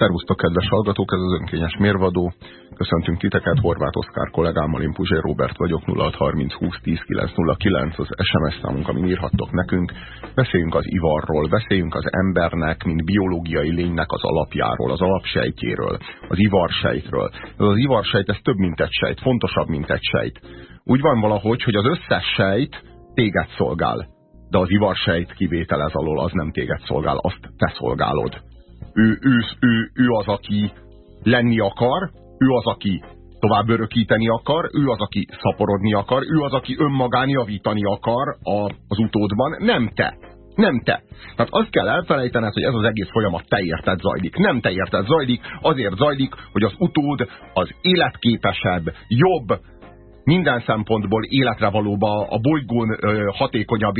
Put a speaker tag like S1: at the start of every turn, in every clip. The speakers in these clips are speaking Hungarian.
S1: Szervusztok, kedves hallgatók, ez az önkényes mérvadó. Köszöntünk titeket, Horváth Oszkár kollégámmal, én Puzsér Robert vagyok, 0630 20 10 909 az SMS számunk, amin írhattok nekünk. Beszéljünk az ivarról, beszéljünk az embernek, mint biológiai lénynek az alapjáról, az alapsejtjéről, az ivarsejtről. Ez az ivarsejt, ez több, mint egy sejt, fontosabb, mint egy sejt. Úgy van valahogy, hogy az összes sejt téged szolgál, de az ivarsejt kivételez alól, az nem téged szolgál, azt te szolgálod ő, ő, ő, ő az, aki lenni akar, ő az, aki tovább örökíteni akar, ő az, aki szaporodni akar, ő az, aki önmagán javítani akar a, az utódban, nem te. Nem te. Tehát azt kell elfelejtened, hogy ez az egész folyamat te érted zajlik. Nem te érted zajlik, azért zajlik, hogy az utód az életképesebb, jobb, minden szempontból életre valóba a bolygón ö, hatékonyabb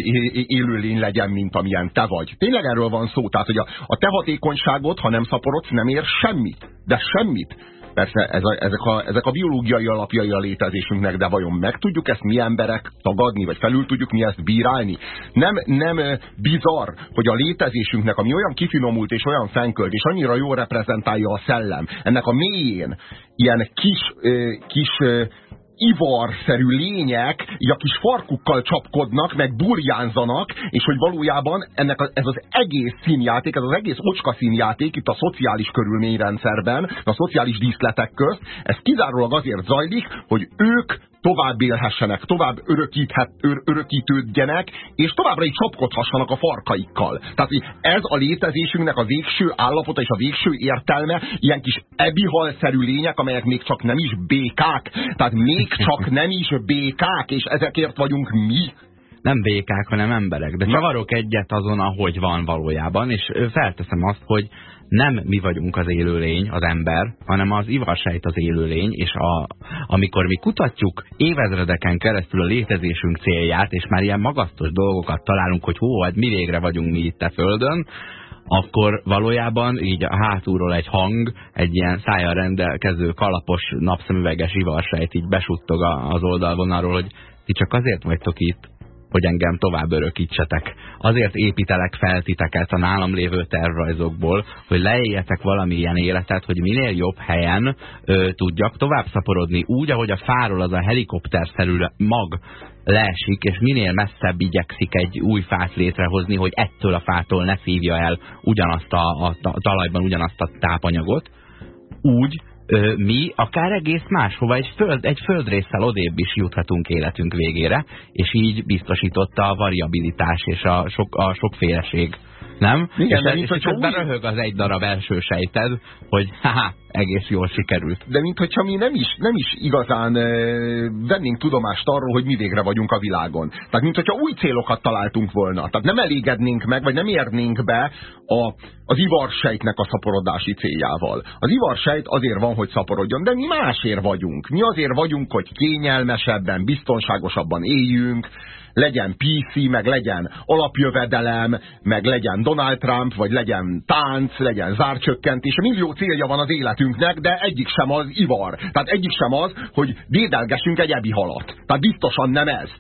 S1: élőlény legyen, mint amilyen te vagy. Tényleg erről van szó, tehát hogy a, a te hatékonyságot, ha nem szaporodsz, nem ér semmit. De semmit. Persze ez a, ezek, a, ezek a biológiai alapjai a létezésünknek, de vajon meg tudjuk ezt mi emberek tagadni, vagy felül tudjuk mi ezt bírálni? Nem, nem bizarr, hogy a létezésünknek, ami olyan kifinomult és olyan fenkölt, és annyira jól reprezentálja a szellem, ennek a mélyén ilyen kis, kis ivarszerű lények, így a kis farkukkal csapkodnak, meg burjánzanak, és hogy valójában ennek a, ez az egész színjáték, ez az egész ocska színjáték itt a szociális körülményrendszerben, a szociális díszletek közt, ez kizárólag azért zajlik, hogy ők tovább élhessenek, tovább örökíthet, ör, örökítődjenek, és továbbra is csapkodhassanak a farkaikkal. Tehát ez a létezésünknek a végső állapota és a végső értelme, ilyen kis ebihalszerű lények, amelyek még csak nem is békák, tehát még csak nem is békák, és ezekért vagyunk mi
S2: nem békák, hanem emberek. De csavarok egyet azon, ahogy van valójában, és felteszem azt, hogy nem mi vagyunk az élőlény, az ember, hanem az ivarsejt az élőlény, és a, amikor mi kutatjuk évezredeken keresztül a létezésünk célját, és már ilyen magasztos dolgokat találunk, hogy hó, hát mi végre vagyunk mi itt a Földön, akkor valójában így a hátulról egy hang, egy ilyen szájjal rendelkező kalapos napszemüveges ivarsejt így besuttog az oldalvonalról, hogy ti csak azért vagytok itt, hogy engem tovább örökítsetek. Azért építelek fel titeket a nálam lévő tervrajzokból, hogy leéljetek valamilyen életet, hogy minél jobb helyen ö, tudjak tovább szaporodni, úgy, ahogy a fáról az a helikopterszerű mag leesik, és minél messzebb igyekszik egy új fát létrehozni, hogy ettől a fától ne szívja el ugyanazt a, a, a talajban ugyanazt a tápanyagot, úgy, mi akár egész máshova, egy, föld, egy földrészsel odébb is juthatunk életünk végére, és így biztosította a variabilitás és a, sok, a sokféleség. Nem?
S1: Igen,
S2: és,
S1: de
S2: és közben röhög az egy darab első sejted, hogy haha, egész jól sikerült.
S1: De mint hogyha mi nem is, nem is igazán e, vennénk tudomást arról, hogy mi végre vagyunk a világon. Tehát mint hogyha új célokat találtunk volna. Tehát nem elégednénk meg, vagy nem érnénk be a, az ivarsejtnek a szaporodási céljával. Az ivarsejt azért van, hogy szaporodjon, de mi másért vagyunk. Mi azért vagyunk, hogy kényelmesebben, biztonságosabban éljünk, legyen PC, meg legyen alapjövedelem, meg legyen Donald Trump, vagy legyen tánc, legyen zárcsökkentés. Millió célja van az életünknek, de egyik sem az ivar. Tehát egyik sem az, hogy védelgessünk egy ebi halat. Tehát biztosan nem ez.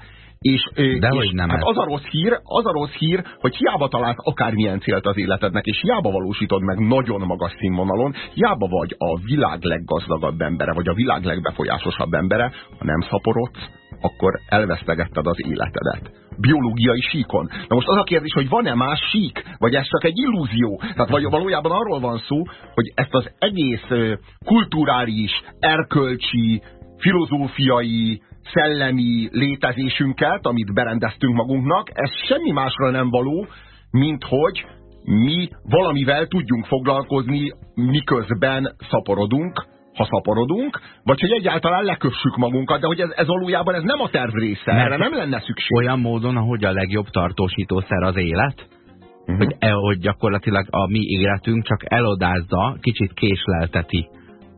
S1: És,
S2: De
S1: és
S2: nem
S1: hát az a rossz hír, az a rossz hír, hogy hiába találsz akármilyen célt az életednek, és hiába valósítod meg nagyon magas színvonalon, hiába vagy a világ leggazdagabb embere, vagy a világ legbefolyásosabb embere, ha nem szaporodsz, akkor elvesztegetted az életedet. Biológiai síkon. Na most az a kérdés, hogy van-e más sík, vagy ez csak egy illúzió? Tehát vagy valójában arról van szó, hogy ezt az egész kulturális, erkölcsi, filozófiai, szellemi létezésünket, amit berendeztünk magunknak, ez semmi másra nem való, mint hogy mi valamivel tudjunk foglalkozni, miközben szaporodunk, ha szaporodunk, vagy hogy egyáltalán lekössük magunkat, de hogy ez, ez valójában ez nem a terv része, Mert erre nem lenne szükség.
S2: Olyan módon, ahogy a legjobb tartósítószer az élet, uh -huh. hogy, e, hogy gyakorlatilag a mi életünk csak elodázza, kicsit késlelteti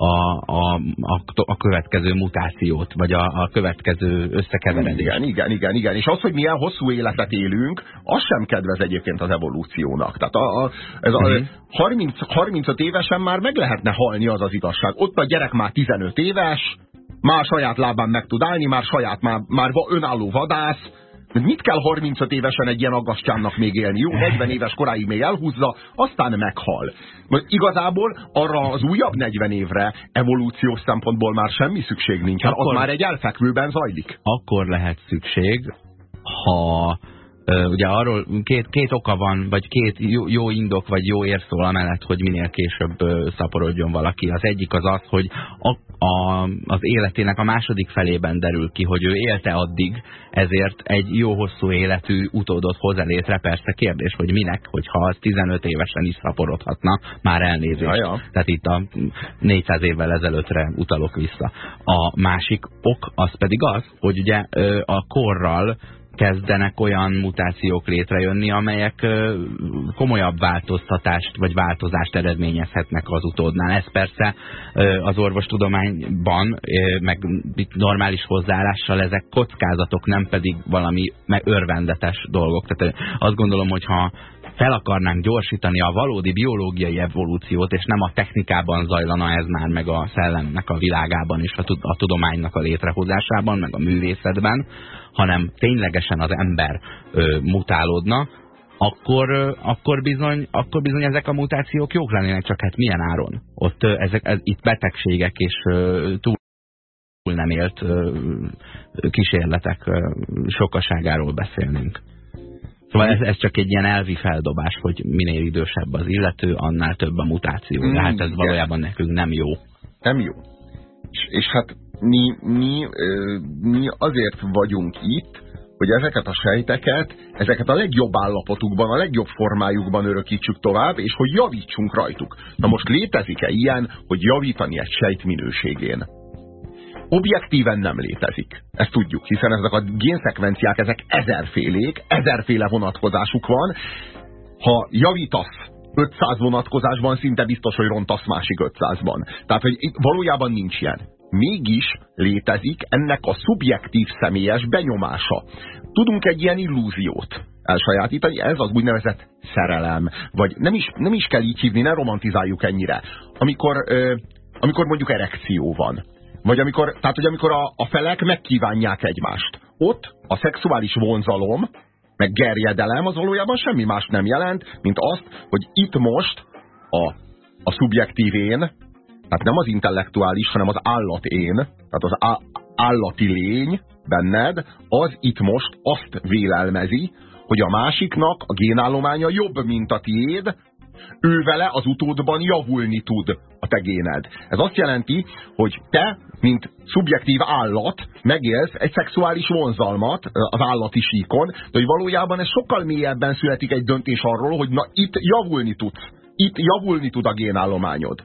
S2: a, a, a, a következő mutációt, vagy a, a következő összekeveredést.
S1: Igen, igen, igen, igen. És az, hogy milyen hosszú életet élünk, az sem kedvez egyébként az evolúciónak. Tehát a, a, ez a, -huh. 30, 35 évesen már meg lehetne halni az az igazság. Ott a gyerek már 15 éves, már saját lábán meg tud állni, már saját, már, már önálló vadász, Mit kell 35 évesen egy ilyen agasztjánnak még élni? Jó, 40 éves koráig még elhúzza, aztán meghal. Igazából arra az újabb 40 évre evolúciós szempontból már semmi szükség nincs. Akkor, az már egy elfekvőben zajlik.
S2: Akkor lehet szükség, ha ugye arról két, két oka van, vagy két jó, jó indok, vagy jó érszól amellett, hogy minél később szaporodjon valaki. Az egyik az az, hogy a, a, az életének a második felében derül ki, hogy ő élte addig, ezért egy jó hosszú életű utódot hoz elétre. Persze kérdés, hogy minek, hogyha az 15 évesen is szaporodhatna, már elnézést. Ja, ja. Tehát itt a 400 évvel ezelőttre utalok vissza. A másik ok az pedig az, hogy ugye a korral kezdenek olyan mutációk létrejönni, amelyek komolyabb változtatást vagy változást eredményezhetnek az utódnál. Ez persze az orvostudományban, meg normális hozzáállással ezek kockázatok, nem pedig valami örvendetes dolgok. Tehát azt gondolom, hogy ha fel akarnánk gyorsítani a valódi biológiai evolúciót, és nem a technikában zajlana ez már, meg a szellemnek a világában és a, tudománynak a létrehozásában, meg a művészetben, hanem ténylegesen az ember ö, mutálódna, akkor, akkor, bizony, akkor bizony ezek a mutációk jók lennének, csak hát milyen áron? Ott ezek, ez, itt betegségek és túl nem élt kísérletek sokaságáról beszélnénk. Szóval ez, ez csak egy ilyen elvi feldobás, hogy minél idősebb az illető, annál több a mutáció. De hát ez valójában nekünk nem jó.
S1: Nem jó. És, és hát mi, mi, mi azért vagyunk itt, hogy ezeket a sejteket, ezeket a legjobb állapotukban, a legjobb formájukban örökítsük tovább, és hogy javítsunk rajtuk. Na most létezik-e ilyen, hogy javítani egy sejt minőségén? Objektíven nem létezik. Ezt tudjuk, hiszen ezek a génszekvenciák, ezek ezerfélék, ezerféle vonatkozásuk van. Ha javítasz 500 vonatkozásban, szinte biztos, hogy rontasz másik 500-ban. Tehát, hogy valójában nincs ilyen mégis létezik ennek a szubjektív személyes benyomása. Tudunk egy ilyen illúziót elsajátítani, ez az úgynevezett szerelem, vagy nem is, nem is kell így hívni, ne romantizáljuk ennyire. Amikor, ö, amikor mondjuk erekció van, vagy amikor, tehát, hogy amikor a, a felek megkívánják egymást. Ott a szexuális vonzalom, meg gerjedelem az valójában semmi más nem jelent, mint azt, hogy itt most a, a szubjektív én, tehát nem az intellektuális, hanem az állat én, tehát az állati lény benned, az itt most azt vélelmezi, hogy a másiknak a génállománya jobb, mint a tiéd, ő vele az utódban javulni tud a te géned. Ez azt jelenti, hogy te, mint szubjektív állat, megélsz egy szexuális vonzalmat az állati síkon, de hogy valójában ez sokkal mélyebben születik egy döntés arról, hogy na itt javulni tudsz. Itt javulni tud a génállományod.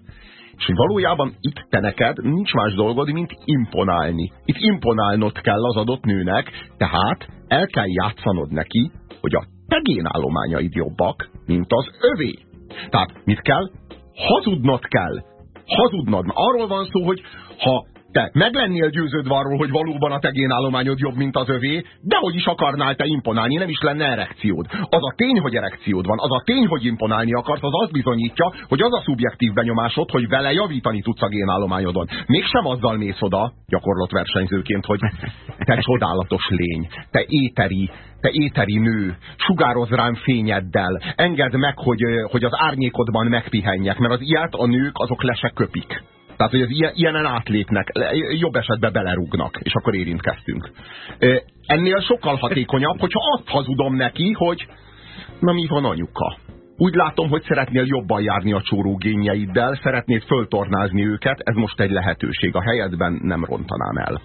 S1: És hogy valójában itt te neked nincs más dolgod, mint imponálni. Itt imponálnod kell az adott nőnek, tehát el kell játszanod neki, hogy a te génállományaid jobbak, mint az övé. Tehát mit kell? Hazudnod kell. Hazudnod. Arról van szó, hogy ha te meg lennél győződve arról, hogy valóban a te génállományod jobb, mint az övé, de hogy is akarnál te imponálni, nem is lenne erekciód. Az a tény, hogy erekciód van, az a tény, hogy imponálni akarsz, az azt bizonyítja, hogy az a szubjektív benyomásod, hogy vele javítani tudsz a génállományodon. Mégsem azzal mész oda, gyakorlott versenyzőként, hogy te csodálatos lény, te éteri, te éteri nő, sugároz rám fényeddel, engedd meg, hogy, hogy az árnyékodban megpihenjek, mert az ilyet a nők azok le se köpik. Tehát, hogy az ilyen, ilyenen átlépnek, jobb esetben belerúgnak, és akkor érintkeztünk. Ennél sokkal hatékonyabb, hogyha azt hazudom neki, hogy na mi van anyuka? Úgy látom, hogy szeretnél jobban járni a csórógényeiddel, szeretnéd föltornázni őket, ez most egy lehetőség. A helyedben nem rontanám el.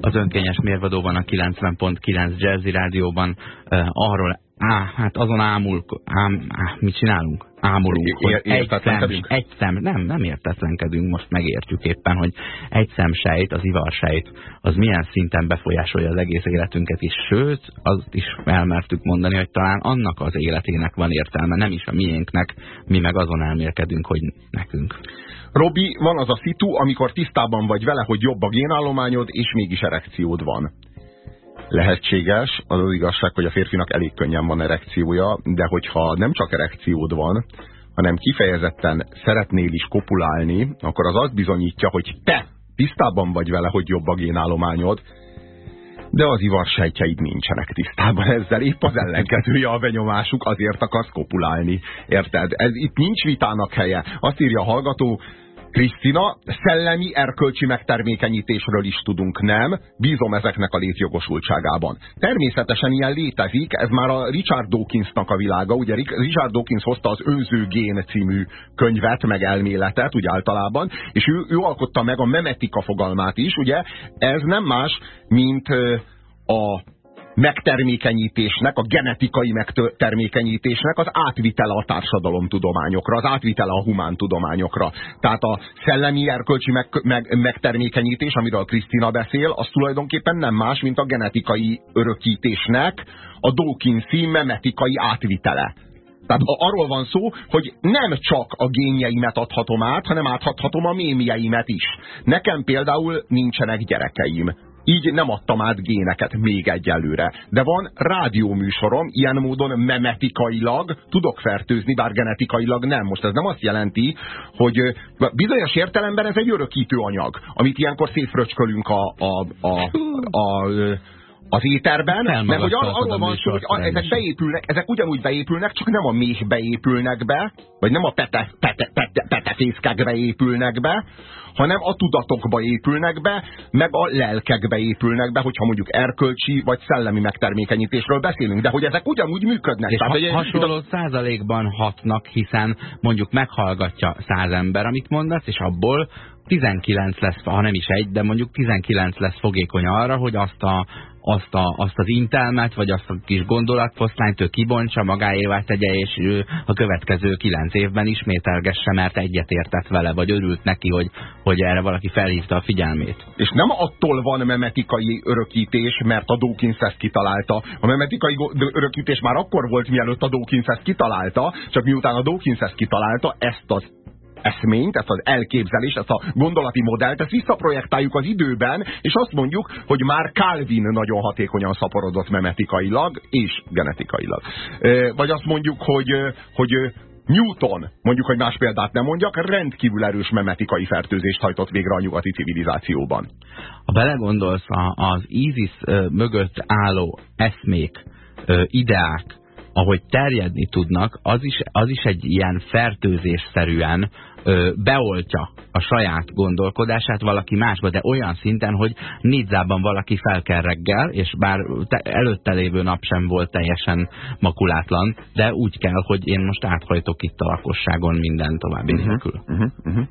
S2: Az önkényes mérvadóban a 90.9 Jazzy Rádióban uh, arról Á, hát azon ámul, ám, á, mit csinálunk? Ámulunk, hogy egy szem, egy szem, nem, nem értetlenkedünk, most megértjük éppen, hogy egy szem sejt, az ivarsejt, az milyen szinten befolyásolja az egész életünket is, sőt, azt is elmertük mondani, hogy talán annak az életének van értelme, nem is a miénknek, mi meg azon elmélkedünk, hogy nekünk.
S1: Robi, van az a szitu, amikor tisztában vagy vele, hogy jobb a génállományod, és mégis erekciód van lehetséges. Az az igazság, hogy a férfinak elég könnyen van erekciója, de hogyha nem csak erekciód van, hanem kifejezetten szeretnél is kopulálni, akkor az azt bizonyítja, hogy te tisztában vagy vele, hogy jobb a génállományod, de az ivarsejtjeid nincsenek tisztában ezzel, épp az ellenkezője a benyomásuk, azért akarsz kopulálni. Érted? Ez, itt nincs vitának helye. Azt írja a hallgató, Krisztina, szellemi, erkölcsi megtermékenyítésről is tudunk, nem? Bízom ezeknek a létjogosultságában. Természetesen ilyen létezik, ez már a Richard Dawkinsnak a világa. Ugye Richard Dawkins hozta az Önző Gén című könyvet, meg elméletet, úgy általában, és ő, ő alkotta meg a memetika fogalmát is, ugye? Ez nem más, mint a megtermékenyítésnek, a genetikai megtermékenyítésnek az átvitele a társadalomtudományokra, az átvitele a humántudományokra. Tehát a szellemi erkölcsi meg, meg, megtermékenyítés, amiről Krisztina beszél, az tulajdonképpen nem más, mint a genetikai örökítésnek a Dawkinsi memetikai átvitele. Tehát arról van szó, hogy nem csak a génjeimet adhatom át, hanem áthathatom a mémjeimet is. Nekem például nincsenek gyerekeim így nem adtam át géneket még egyelőre. De van rádióműsorom, ilyen módon memetikailag tudok fertőzni, bár genetikailag nem. Most ez nem azt jelenti, hogy bizonyos értelemben ez egy örökítő anyag, amit ilyenkor szétfröcskölünk a, a, a, a, a az éterben, mert hogy ar arról van szó, hogy ezek beépülnek, ezek ugyanúgy beépülnek, csak nem a méhbe épülnek be, vagy nem a pete, pete, pete, petefészkekbe épülnek be, hanem a tudatokba épülnek be, meg a lelkekbe épülnek be, hogyha mondjuk erkölcsi vagy szellemi megtermékenyítésről beszélünk, de hogy ezek ugyanúgy működnek.
S2: És Tehát, ha, hasonló a... százalékban hatnak, hiszen mondjuk meghallgatja száz ember, amit mondasz, és abból 19 lesz, ha nem is egy, de mondjuk 19 lesz fogékony arra, hogy azt a azt, a, azt az intelmet, vagy azt a kis gondolatfoszlányt ő kibontsa, magáévá tegye, és ő a következő kilenc évben ismételgesse, mert egyetértett vele, vagy örült neki, hogy, hogy erre valaki felhívta a figyelmét.
S1: És nem attól van memetikai örökítés, mert a Dawkins ezt kitalálta. A memetikai örökítés már akkor volt, mielőtt a Dawkins ezt kitalálta, csak miután a Dawkins ezt kitalálta, ezt az eszményt, ezt az elképzelést, ezt a gondolati modellt, ezt visszaprojektáljuk az időben, és azt mondjuk, hogy már Calvin nagyon hatékonyan szaporodott memetikailag és genetikailag. Vagy azt mondjuk, hogy, hogy Newton, mondjuk, hogy más példát nem mondjak, rendkívül erős memetikai fertőzést hajtott végre a nyugati civilizációban.
S2: Ha belegondolsz, az ISIS mögött álló eszmék, ideák, ahogy terjedni tudnak, az is, az is egy ilyen fertőzésszerűen ö, beoltja a saját gondolkodását valaki másba, de olyan szinten, hogy Nidzában valaki felkel reggel, és bár te, előtte lévő nap sem volt teljesen makulátlan, de úgy kell, hogy én most áthajtok itt a lakosságon minden további uh -huh, nélkül. Uh -huh, uh -huh.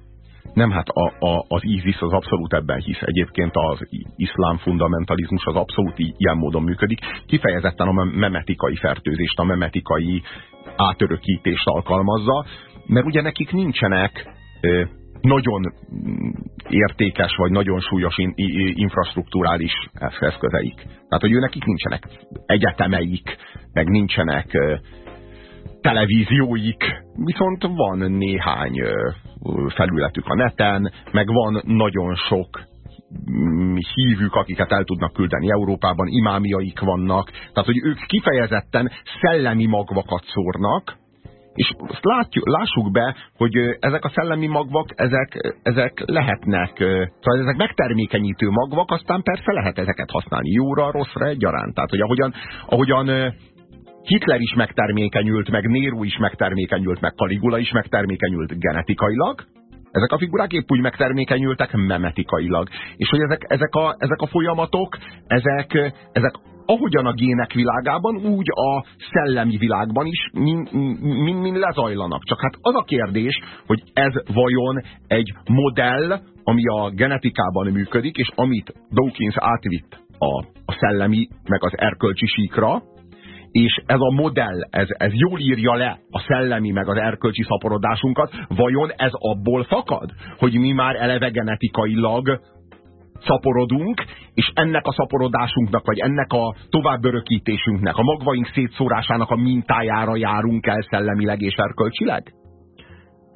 S1: Nem, hát a, a, az ISIS az abszolút ebben hisz. Egyébként az iszlám fundamentalizmus az abszolút ilyen módon működik. Kifejezetten a memetikai fertőzést, a memetikai átörökítést alkalmazza, mert ugye nekik nincsenek ö, nagyon értékes vagy nagyon súlyos in, infrastruktúrális eszközeik. Tehát, hogy ő nekik nincsenek egyetemeik, meg nincsenek ö, televízióik, viszont van néhány felületük a neten, meg van nagyon sok mm, hívük, akiket el tudnak küldeni Európában, imámiaik vannak, tehát hogy ők kifejezetten szellemi magvakat szórnak, és azt látjuk, lássuk be, hogy ezek a szellemi magvak, ezek, ezek lehetnek, szóval ezek megtermékenyítő magvak, aztán persze lehet ezeket használni jóra, rosszra egyaránt. Tehát, hogy ahogyan, ahogyan Hitler is megtermékenyült, meg Nero is megtermékenyült, meg Caligula is megtermékenyült genetikailag, ezek a figurák épp úgy megtermékenyültek memetikailag. És hogy ezek, ezek, a, ezek a folyamatok, ezek, ezek ahogyan a gének világában, úgy a szellemi világban is mind, mind, mind lezajlanak. Csak hát az a kérdés, hogy ez vajon egy modell, ami a genetikában működik, és amit Dawkins átvitt a, a szellemi, meg az erkölcsi síkra, és ez a modell, ez, ez jól írja le a szellemi meg az erkölcsi szaporodásunkat, vajon ez abból fakad, hogy mi már eleve genetikailag szaporodunk, és ennek a szaporodásunknak, vagy ennek a továbbörökítésünknek, a magvaink szétszórásának a mintájára járunk el szellemileg és erkölcsileg?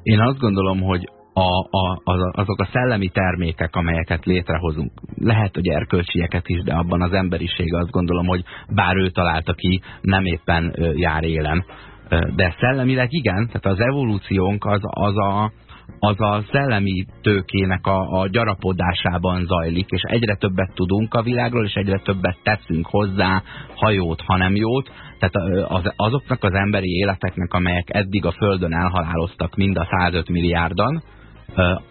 S2: Én azt gondolom, hogy a, a, azok a szellemi termékek, amelyeket létrehozunk, lehet, hogy erkölcsieket is, de abban az emberiség azt gondolom, hogy bár ő találta ki, nem éppen jár élen. De szellemileg igen, tehát az evolúciónk az, az, a, az a szellemi tőkének a, a gyarapodásában zajlik, és egyre többet tudunk a világról, és egyre többet teszünk hozzá, ha jót, ha nem jót. Tehát az, azoknak az emberi életeknek, amelyek eddig a Földön elhaláloztak mind a 105 milliárdan,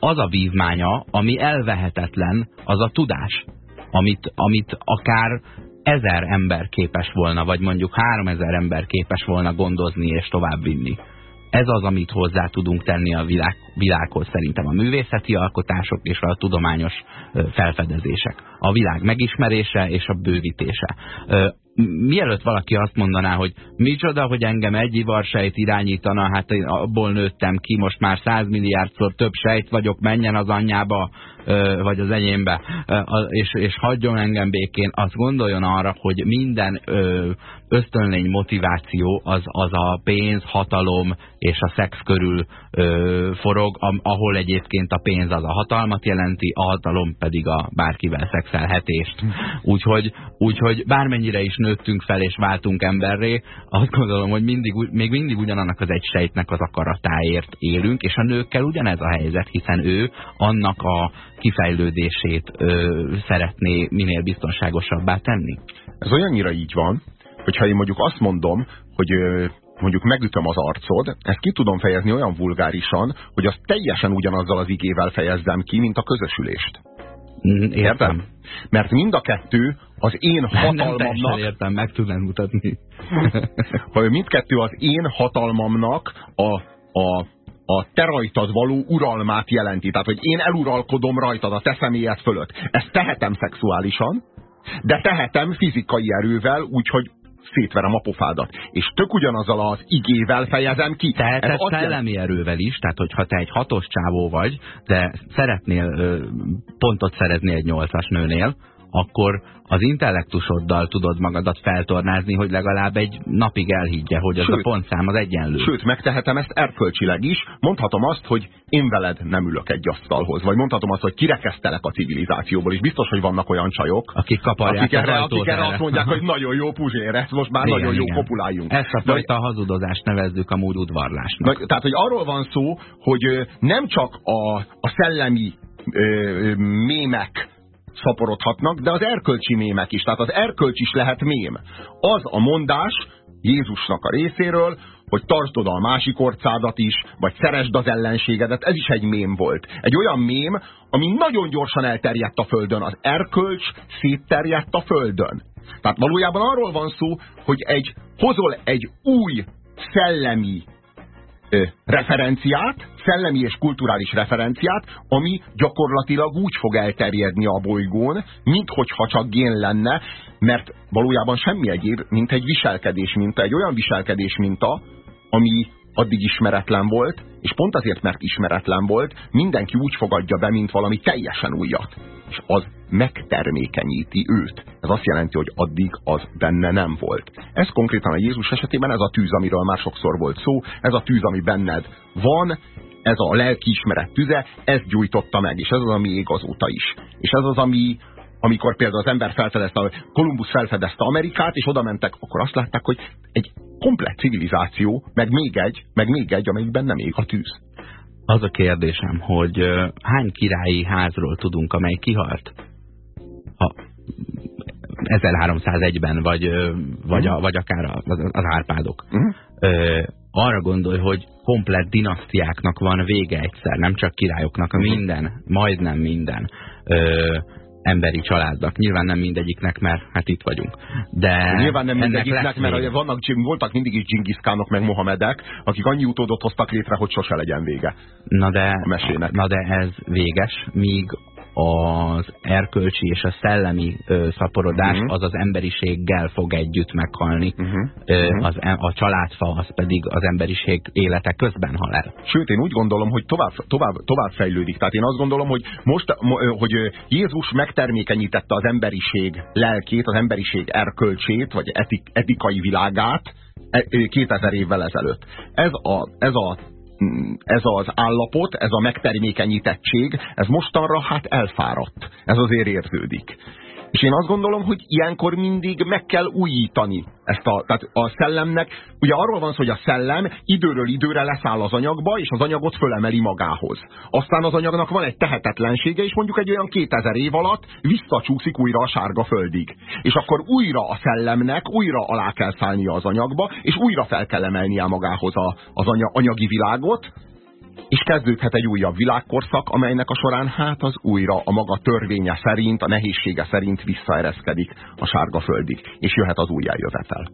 S2: az a vívmánya, ami elvehetetlen, az a tudás, amit, amit akár ezer ember képes volna, vagy mondjuk három ezer ember képes volna gondozni és továbbvinni. Ez az, amit hozzá tudunk tenni a világ, világhoz szerintem. A művészeti alkotások és a tudományos felfedezések. A világ megismerése és a bővítése. Mielőtt valaki azt mondaná, hogy micsoda, hogy engem egy ivarsejt irányítana, hát én abból nőttem ki, most már százmilliárdszor több sejt vagyok, menjen az anyjába, vagy az enyémbe, és, és hagyjon engem békén, azt gondoljon arra, hogy minden ösztönlény motiváció az, az a pénz, hatalom és a szex körül forog, ahol egyébként a pénz az a hatalmat jelenti, a hatalom pedig a bárkivel szexelhetést. Úgyhogy, úgyhogy bármennyire is nőttünk fel és váltunk emberré, azt gondolom, hogy mindig, még mindig ugyanannak az egy sejtnek az akaratáért élünk, és a nőkkel ugyanez a helyzet, hiszen ő annak a kifejlődését ö, szeretné minél biztonságosabbá tenni.
S1: Ez olyannyira így van, hogyha én mondjuk azt mondom, hogy ö, mondjuk megütöm az arcod, ezt ki tudom fejezni olyan vulgárisan, hogy azt teljesen ugyanazzal az igével fejezzem ki, mint a közösülést.
S2: Mm, értem. Értem?
S1: Mert mind a kettő az én hatalmamnak...
S2: Nem értem, meg tudnám mutatni.
S1: mindkettő az én hatalmamnak a, a, a te rajtad való uralmát jelenti. Tehát, hogy én eluralkodom rajtad a te személyed fölött. Ezt tehetem szexuálisan, de tehetem fizikai erővel, úgyhogy szétverem a pofádat. És tök ugyanazzal az igével fejezem ki.
S2: Teheted szellemi erővel is, tehát hogyha te egy hatos csávó vagy, de szeretnél ö, pontot szerezni egy nyolcas nőnél, akkor az intellektusoddal tudod magadat feltornázni, hogy legalább egy napig elhiggye, hogy az sőt, a pontszám az egyenlő.
S1: Sőt, megtehetem ezt erkölcsileg is. Mondhatom azt, hogy én veled nem ülök egy asztalhoz. Vagy mondhatom azt, hogy kirekesztelek a civilizációból. És biztos, hogy vannak olyan csajok,
S2: akik kaparják
S1: akik erre, akik erre azt mondják, hogy nagyon jó puzsér, ezt most már igen, nagyon jó igen. kopuláljunk.
S2: Ezt a fajta hazudozást nevezzük a múd udvarlásnak.
S1: Na, tehát, hogy arról van szó, hogy nem csak a, a szellemi ö, mémek szaporodhatnak, de az erkölcsi mémek is. Tehát az erkölcs is lehet mém. Az a mondás Jézusnak a részéről, hogy tartsd oda a másik orcádat is, vagy szeresd az ellenségedet, ez is egy mém volt. Egy olyan mém, ami nagyon gyorsan elterjedt a földön. Az erkölcs szétterjedt a földön. Tehát valójában arról van szó, hogy egy, hozol egy új szellemi referenciát, szellemi és kulturális referenciát, ami gyakorlatilag úgy fog elterjedni a bolygón, minthogyha csak gén lenne, mert valójában semmi egyéb, mint egy viselkedés minta, egy olyan viselkedés minta, ami addig ismeretlen volt, és pont azért, mert ismeretlen volt, mindenki úgy fogadja be, mint valami teljesen újat. És az megtermékenyíti őt. Ez azt jelenti, hogy addig az benne nem volt. Ez konkrétan a Jézus esetében ez a tűz, amiről már sokszor volt szó, ez a tűz, ami benned van, ez a lelkiismeret tüze, ez gyújtotta meg, és ez az, ami ég azóta is. És ez az, ami, amikor például az ember felfedezte, Kolumbusz felfedezte Amerikát, és oda mentek, akkor azt látták, hogy egy komplet civilizáció, meg még egy, meg még egy, amelyikben nem ég a tűz.
S2: Az a kérdésem, hogy hány királyi házról tudunk, amely kihalt? Ha 1301-ben, vagy, vagy, a, vagy akár az, az árpádok. Uh -huh. uh, arra gondolj, hogy komplet dinasztiáknak van vége egyszer, nem csak királyoknak, minden, majdnem minden. Uh, emberi családnak. Nyilván nem mindegyiknek, mert hát itt vagyunk. De
S1: Nyilván nem mindegyiknek, mert vannak, voltak mindig is dzsingiszkánok meg Mohamedek, akik annyi utódot hoztak létre, hogy sose legyen vége
S2: na de, a mesének. Na de ez véges, míg az erkölcsi és a szellemi ö, szaporodás uh mhm. -huh. az az emberiséggel fog együtt meghalni. Uh -huh. Ö, mhm. az, a családfa az pedig az emberiség élete közben hal el.
S1: Sőt, én úgy gondolom, hogy tovább, tovább, tovább fejlődik. Tehát én azt gondolom, hogy most, hogy Jézus megtermékenyítette az emberiség lelkét, az emberiség erkölcsét, vagy etik, etikai világát 2000 e, évvel ezelőtt. Ez a, ez a ez az állapot, ez a megtermékenyítettség, ez mostanra hát elfáradt. Ez azért érződik. És én azt gondolom, hogy ilyenkor mindig meg kell újítani ezt a, tehát a szellemnek. Ugye arról van szó, hogy a szellem időről időre leszáll az anyagba, és az anyagot fölemeli magához. Aztán az anyagnak van egy tehetetlensége, és mondjuk egy olyan 2000 év alatt visszacsúszik újra a sárga földig. És akkor újra a szellemnek újra alá kell szállnia az anyagba, és újra fel kell emelnie magához a, az anyagi világot, és kezdődhet egy újabb világkorszak, amelynek a során hát az újra a maga törvénye szerint, a nehézsége szerint visszaereszkedik a sárga földig, és jöhet az újjájövetel.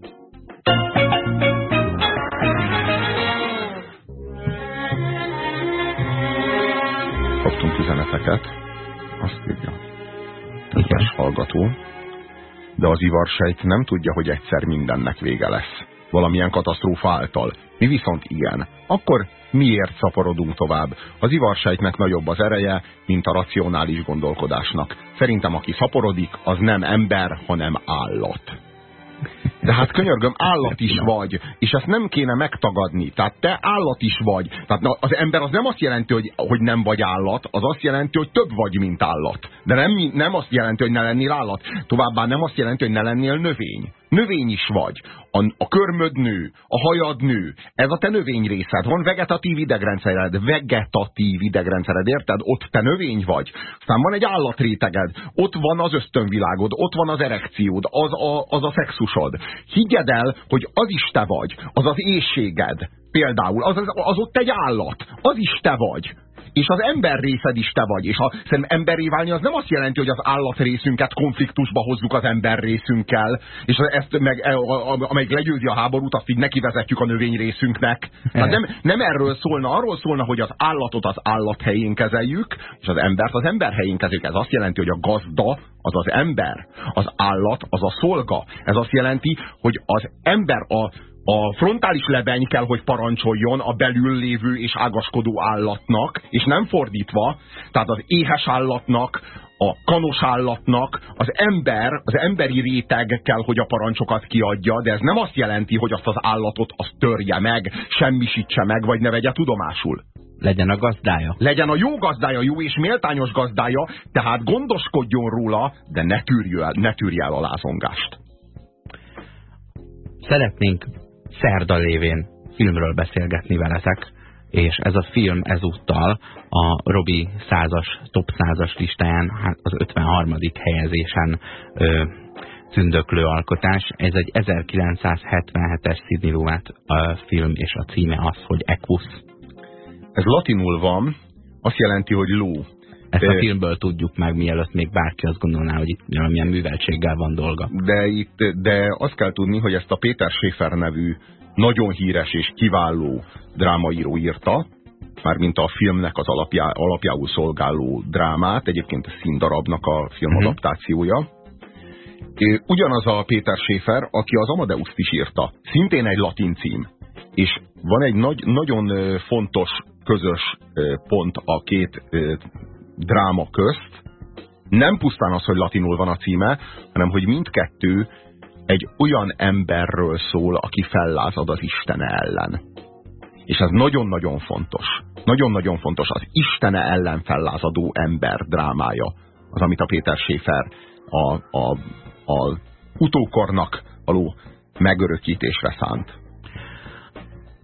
S1: Kaptunk üzeneteket, azt írja. Igen. hallgató. De az ivarsejt nem tudja, hogy egyszer mindennek vége lesz. Valamilyen katasztrófa által. Mi viszont igen. Akkor miért szaporodunk tovább? Az ivarsejtnek nagyobb az ereje, mint a racionális gondolkodásnak. Szerintem aki szaporodik, az nem ember, hanem állat. De hát könyörgöm, állat is vagy, és ezt nem kéne megtagadni. Tehát te állat is vagy. Tehát az ember az nem azt jelenti, hogy, hogy nem vagy állat, az azt jelenti, hogy több vagy, mint állat. De nem, nem azt jelenti, hogy ne lennél állat. Továbbá nem azt jelenti, hogy ne lennél növény. Növény is vagy. A, a körmöd nő, a hajad nő. Ez a te növény részed. Van vegetatív idegrendszered, vegetatív idegrendszered, érted? Ott te növény vagy. Aztán van egy állatréteged, ott van az ösztönvilágod, ott van az erekciód, az a, az a szexusod. Higgyed el, hogy az is te vagy, az az éjséged. Például, az, az, az ott egy állat, az is te vagy és az ember részed is te vagy. És ha szerintem emberré válni, az nem azt jelenti, hogy az állat részünket konfliktusba hozzuk az ember részünkkel, és ezt meg, e, amelyik legyőzi a háborút, azt így nekivezetjük a növény részünknek. Hát nem, nem erről szólna, arról szólna, hogy az állatot az állat helyén kezeljük, és az embert az ember helyén kezeljük. Ez azt jelenti, hogy a gazda az az ember, az állat az a szolga. Ez azt jelenti, hogy az ember a a frontális lebeny kell, hogy parancsoljon a belül lévő és ágaskodó állatnak, és nem fordítva, tehát az éhes állatnak, a kanos állatnak az ember, az emberi réteg kell, hogy a parancsokat kiadja, de ez nem azt jelenti, hogy azt az állatot azt törje meg, semmisítse meg, vagy ne vegye tudomásul.
S2: Legyen a gazdája.
S1: Legyen a jó gazdája, jó és méltányos gazdája, tehát gondoskodjon róla, de ne tűrje el, ne tűrje el a lázongást.
S2: Szeretnénk szerda lévén filmről beszélgetni veletek, és ez a film ezúttal a Robi százas, top százas listáján hát az 53. helyezésen ö, tündöklő alkotás. Ez egy 1977-es Sidney Lumet film, és a címe az, hogy Equus.
S1: Ez latinul van, azt jelenti, hogy ló.
S2: Ezt a filmből tudjuk meg, mielőtt még bárki azt gondolná, hogy itt valamilyen műveltséggel van dolga.
S1: De, itt, de azt kell tudni, hogy ezt a Péter Schäfer nevű nagyon híres és kiváló drámaíró írta, mármint a filmnek az alapjá, alapjául szolgáló drámát, egyébként a színdarabnak a filmadaptációja. Uh -huh. Ugyanaz a Péter Schäfer, aki az Amadeus-t is írta. Szintén egy latin cím. És van egy nagy, nagyon fontos közös pont a két dráma közt, nem pusztán az, hogy latinul van a címe, hanem hogy mindkettő egy olyan emberről szól, aki fellázad az Istene ellen. És ez nagyon-nagyon fontos. Nagyon-nagyon fontos az Istene ellen fellázadó ember drámája. Az, amit a Péter Schäfer a, a, a utókornak való megörökítésre szánt.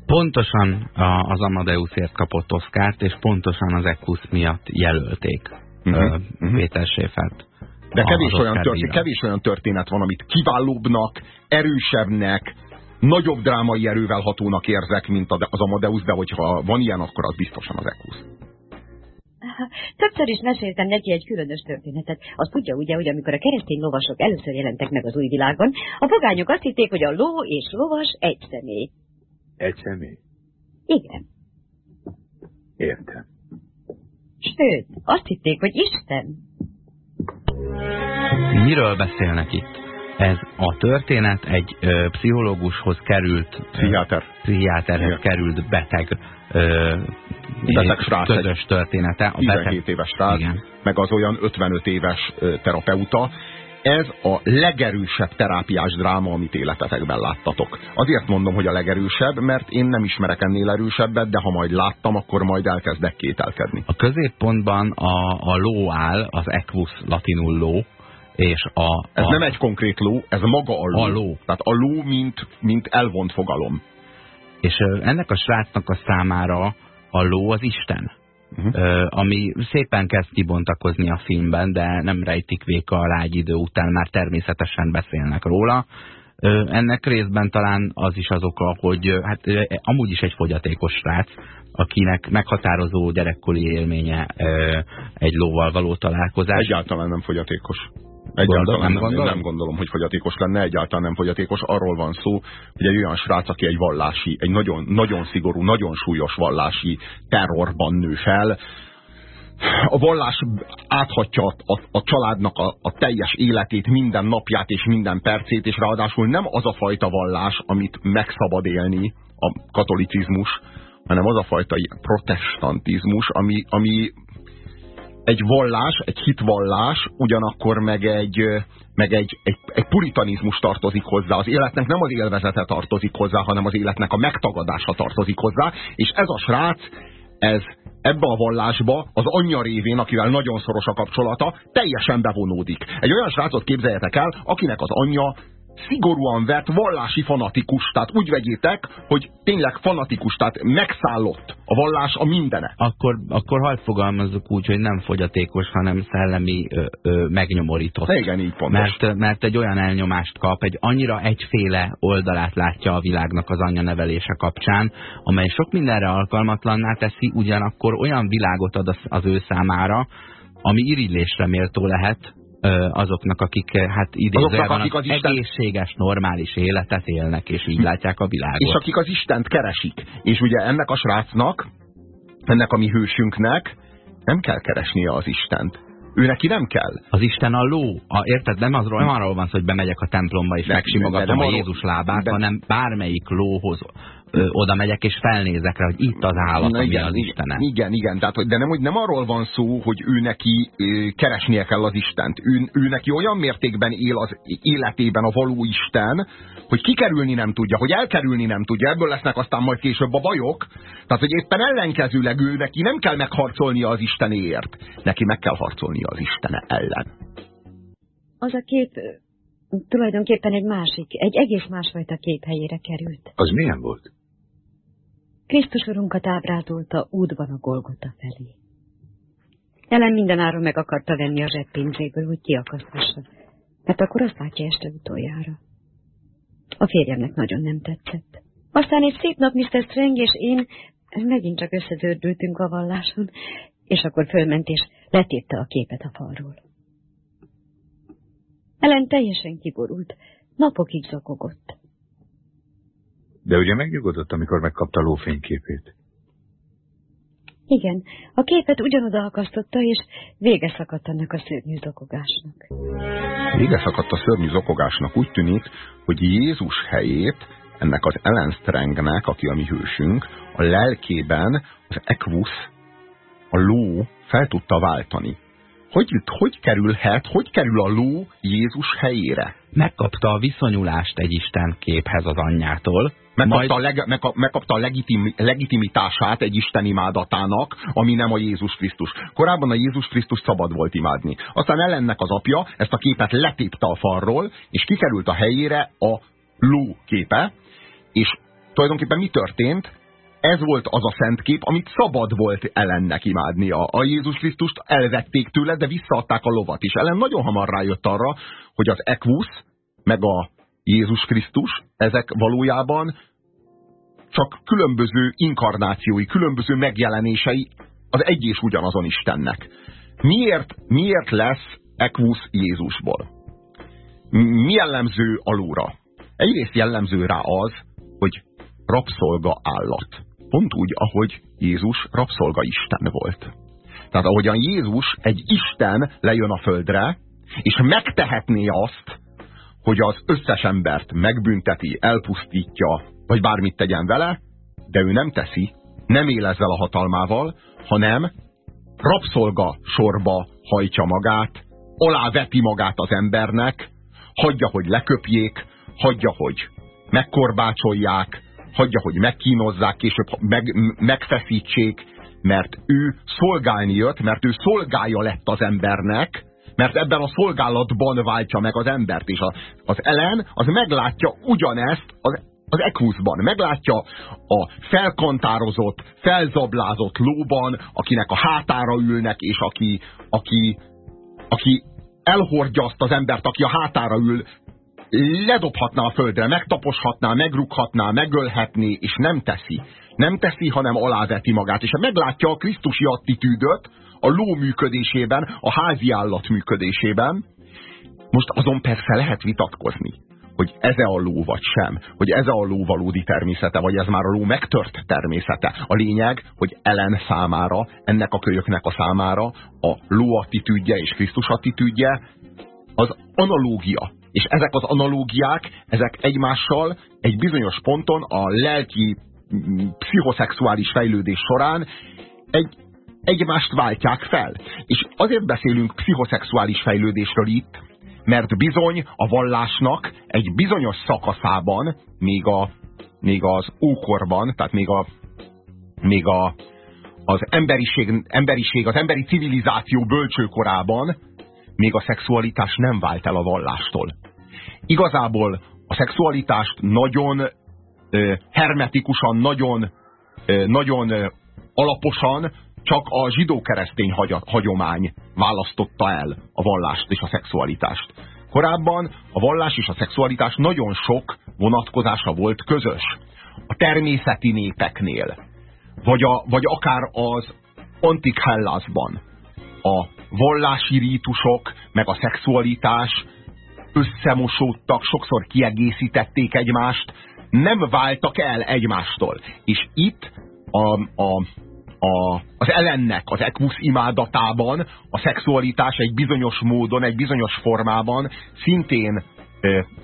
S2: Pontosan az Amadeusért kapott Oszkárt, és pontosan az Ekus miatt jelölték uh -huh, uh. Péter Séfert.
S1: De kevés olyan, történet, kevés olyan történet van, amit kiválóbbnak, erősebbnek, nagyobb drámai erővel hatónak érzek, mint az Amadeus, de hogyha van ilyen, akkor az biztosan az Ekus.
S3: Többször is meséltem neki egy különös történetet. Azt tudja ugye, hogy amikor a keresztény lovasok először jelentek meg az új világon, a pogányok azt hitték, hogy a ló és lovas egy személy.
S4: Egy személy?
S3: Igen.
S4: Értem.
S3: Sőt, azt hitték, hogy Isten.
S2: Miről beszélnek itt? Ez a történet egy ö, pszichológushoz került,
S1: Pszichiáter.
S2: pszichiáterhez Igen. került beteg ö,
S1: beteg srác,
S2: közös története.
S1: A 17 beteg, éves srác, Igen. meg az olyan 55 éves terapeuta, ez a legerősebb terápiás dráma, amit életetekben láttatok. Azért mondom, hogy a legerősebb, mert én nem ismerek ennél erősebbet, de ha majd láttam, akkor majd elkezdek kételkedni.
S2: A középpontban a, a ló áll, az equus latinul ló, És a,
S1: Ez
S2: a,
S1: nem egy konkrét ló, ez maga a ló.
S2: A ló.
S1: Tehát a ló, mint, mint elvont fogalom.
S2: És ennek a srácnak a számára a ló az Isten. Uh -huh. ami szépen kezd kibontakozni a filmben, de nem rejtik véka a lágy idő után, már természetesen beszélnek róla. Ennek részben talán az is az oka, hogy hát amúgy is egy fogyatékos srác, akinek meghatározó gyerekkori élménye egy lóval való találkozás.
S1: Egyáltalán nem fogyatékos. Egyáltalán
S2: nem, gondolom?
S1: nem gondolom, hogy fogyatékos lenne, egyáltalán nem fogyatékos. Arról van szó, hogy egy olyan srác, aki egy vallási, egy nagyon, nagyon szigorú, nagyon súlyos vallási terrorban nő fel, a vallás áthatja a, a, a családnak a, a teljes életét, minden napját és minden percét, és ráadásul nem az a fajta vallás, amit megszabad élni, a katolicizmus, hanem az a fajta protestantizmus, ami, ami egy vallás, egy hitvallás, ugyanakkor meg egy, meg egy, egy, egy puritanizmus tartozik hozzá. Az életnek nem az élvezete tartozik hozzá, hanem az életnek a megtagadása tartozik hozzá, és ez a srác, ez ebbe a vallásba az anyja révén, akivel nagyon szoros a kapcsolata, teljesen bevonódik. Egy olyan srácot képzeljetek el, akinek az anyja szigorúan vett vallási fanatikus, tehát úgy vegyétek, hogy tényleg fanatikus, tehát megszállott a vallás a mindene.
S2: Akkor, akkor hagyd fogalmazzuk úgy, hogy nem fogyatékos, hanem szellemi ö, ö, megnyomorított.
S1: De igen, így pontos.
S2: Mert, mert egy olyan elnyomást kap, egy annyira egyféle oldalát látja a világnak az anyja nevelése kapcsán, amely sok mindenre alkalmatlanná teszi, ugyanakkor olyan világot ad az, az ő számára, ami irigylésre méltó lehet, azoknak, akik hát idézőjelben az,
S1: az Isten...
S2: egészséges, normális életet élnek, és így látják a világot.
S1: És akik az Istent keresik. És ugye ennek a srácnak, ennek a mi hősünknek nem kell keresnie az Istent. Ő neki nem kell.
S2: Az Isten a ló. A, érted? Nem, azról, nem arról van szó, hogy bemegyek a templomba és megsimogatom a Jézus lábát, de... hanem bármelyik lóhoz oda megyek és felnézek rá, hogy itt az állat,
S1: Na,
S2: ami
S1: igen, az
S2: Istenem.
S1: Igen, igen, tehát, hogy- de nem, hogy nem arról van szó, hogy ő neki ö, keresnie kell az Istent. Ő, ő neki olyan mértékben él az életében a való Isten, hogy kikerülni nem tudja, hogy elkerülni nem tudja. Ebből lesznek aztán majd később a bajok. Tehát, hogy éppen ellenkezőleg ő neki nem kell megharcolnia az Istenéért. Neki meg kell harcolnia az Istene ellen.
S3: Az a kép tulajdonképpen egy másik, egy egész másfajta kép helyére került.
S4: Az milyen volt?
S3: Krisztus urunkat ábrázolta útban a Golgota felé. Ellen mindenáron meg akarta venni a zseppénzéből, hogy kiakasztassa, mert akkor azt látja este utoljára. A férjemnek nagyon nem tetszett. Aztán egy szép nap Mr. Strange és én megint csak összezördültünk a valláson, és akkor fölment és letépte a képet a falról. Ellen teljesen kiborult, napokig zakogott.
S4: De ugye megnyugodott, amikor megkapta a lófényképét.
S3: Igen, a képet ugyanoda akasztotta, és vége szakadt annak a szörnyű zokogásnak.
S1: Vége szakadt a szörnyű zokogásnak. Úgy tűnik, hogy Jézus helyét ennek az Ellen Strangnek, aki a mi hősünk, a lelkében az Equus, a ló fel tudta váltani. Hogy, hogy kerülhet, hogy kerül a ló Jézus helyére?
S2: Megkapta a viszonyulást egy Isten képhez az anyjától,
S1: Megkapta,
S2: Majd-
S1: a, leg, megka- megkapta a legitim, legitimitását egy Isten imádatának, ami nem a Jézus Krisztus. Korábban a Jézus Krisztus szabad volt imádni. Aztán ellennek az apja ezt a képet letépte a falról, és kikerült a helyére a ló képe, és tulajdonképpen mi történt? Ez volt az a szent kép, amit szabad volt ellennek imádnia. A Jézus Krisztust elvették tőle, de visszaadták a lovat is. Ellen nagyon hamar rájött arra, hogy az Equus, meg a Jézus Krisztus, ezek valójában csak különböző inkarnációi, különböző megjelenései az egy és ugyanazon Istennek. Miért, miért lesz Equus Jézusból? Mi jellemző alóra? Egyrészt jellemző rá az, hogy rabszolga állat. Pont úgy, ahogy Jézus rabszolga Isten volt. Tehát ahogyan Jézus egy Isten lejön a földre, és megtehetné azt, hogy az összes embert megbünteti, elpusztítja, vagy bármit tegyen vele, de ő nem teszi, nem él ezzel a hatalmával, hanem rabszolga sorba hajtja magát, aláveti magát az embernek, hagyja, hogy leköpjék, hagyja, hogy megkorbácsolják, hagyja, hogy megkínozzák, később meg, megfeszítsék, mert ő szolgálni jött, mert ő szolgája lett az embernek, mert ebben a szolgálatban váltja meg az embert, és a, az ellen az meglátja ugyanezt az, az Equusban. Meglátja a felkantározott, felzablázott lóban, akinek a hátára ülnek, és aki, aki, aki elhordja azt az embert, aki a hátára ül, ledobhatná a földre, megtaposhatná, megrughatná, megölhetné, és nem teszi. Nem teszi, hanem aláveti magát. És meglátja a krisztusi attitűdöt a ló működésében, a házi állat működésében. Most azon persze lehet vitatkozni, hogy ez -e a ló vagy sem, hogy ez -e a ló valódi természete, vagy ez már a ló megtört természete. A lényeg, hogy Ellen számára, ennek a kölyöknek a számára a ló attitűdje és Krisztus attitűdje az analógia és ezek az analógiák, ezek egymással egy bizonyos ponton a lelki mm, pszichoszexuális fejlődés során egy, egymást váltják fel. És azért beszélünk pszichoszexuális fejlődésről itt, mert bizony a vallásnak egy bizonyos szakaszában, még, a, még az ókorban, tehát még, a, még a, az emberiség, emberiség, az emberi civilizáció bölcsőkorában még a szexualitás nem vált el a vallástól. Igazából a szexualitást nagyon hermetikusan, nagyon, nagyon alaposan csak a zsidó-keresztény hagyomány választotta el a vallást és a szexualitást. Korábban a vallás és a szexualitás nagyon sok vonatkozása volt közös. A természeti népeknél, vagy, a, vagy akár az antik Hellasban. A vallási rítusok, meg a szexualitás összemosódtak, sokszor kiegészítették egymást, nem váltak el egymástól. És itt a, a, a, az ellennek, az ekmusz imádatában a szexualitás egy bizonyos módon, egy bizonyos formában szintén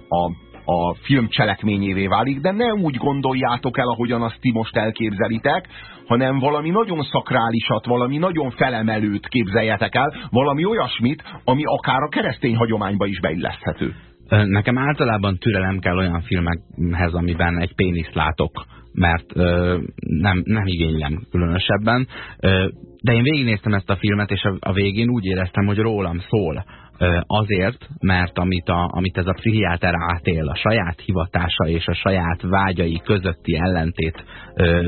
S1: a, a film cselekményévé válik, de nem úgy gondoljátok el, ahogyan azt ti most elképzelitek, hanem valami nagyon szakrálisat, valami nagyon felemelőt képzeljetek el, valami olyasmit, ami akár a keresztény hagyományba is beilleszthető.
S2: Nekem általában türelem kell olyan filmekhez, amiben egy péniszt látok, mert ö, nem, nem igénylem különösebben. Ö, de én végignéztem ezt a filmet, és a, a végén úgy éreztem, hogy rólam szól azért, mert amit, a, amit ez a pszichiáter átél, a saját hivatása és a saját vágyai közötti ellentét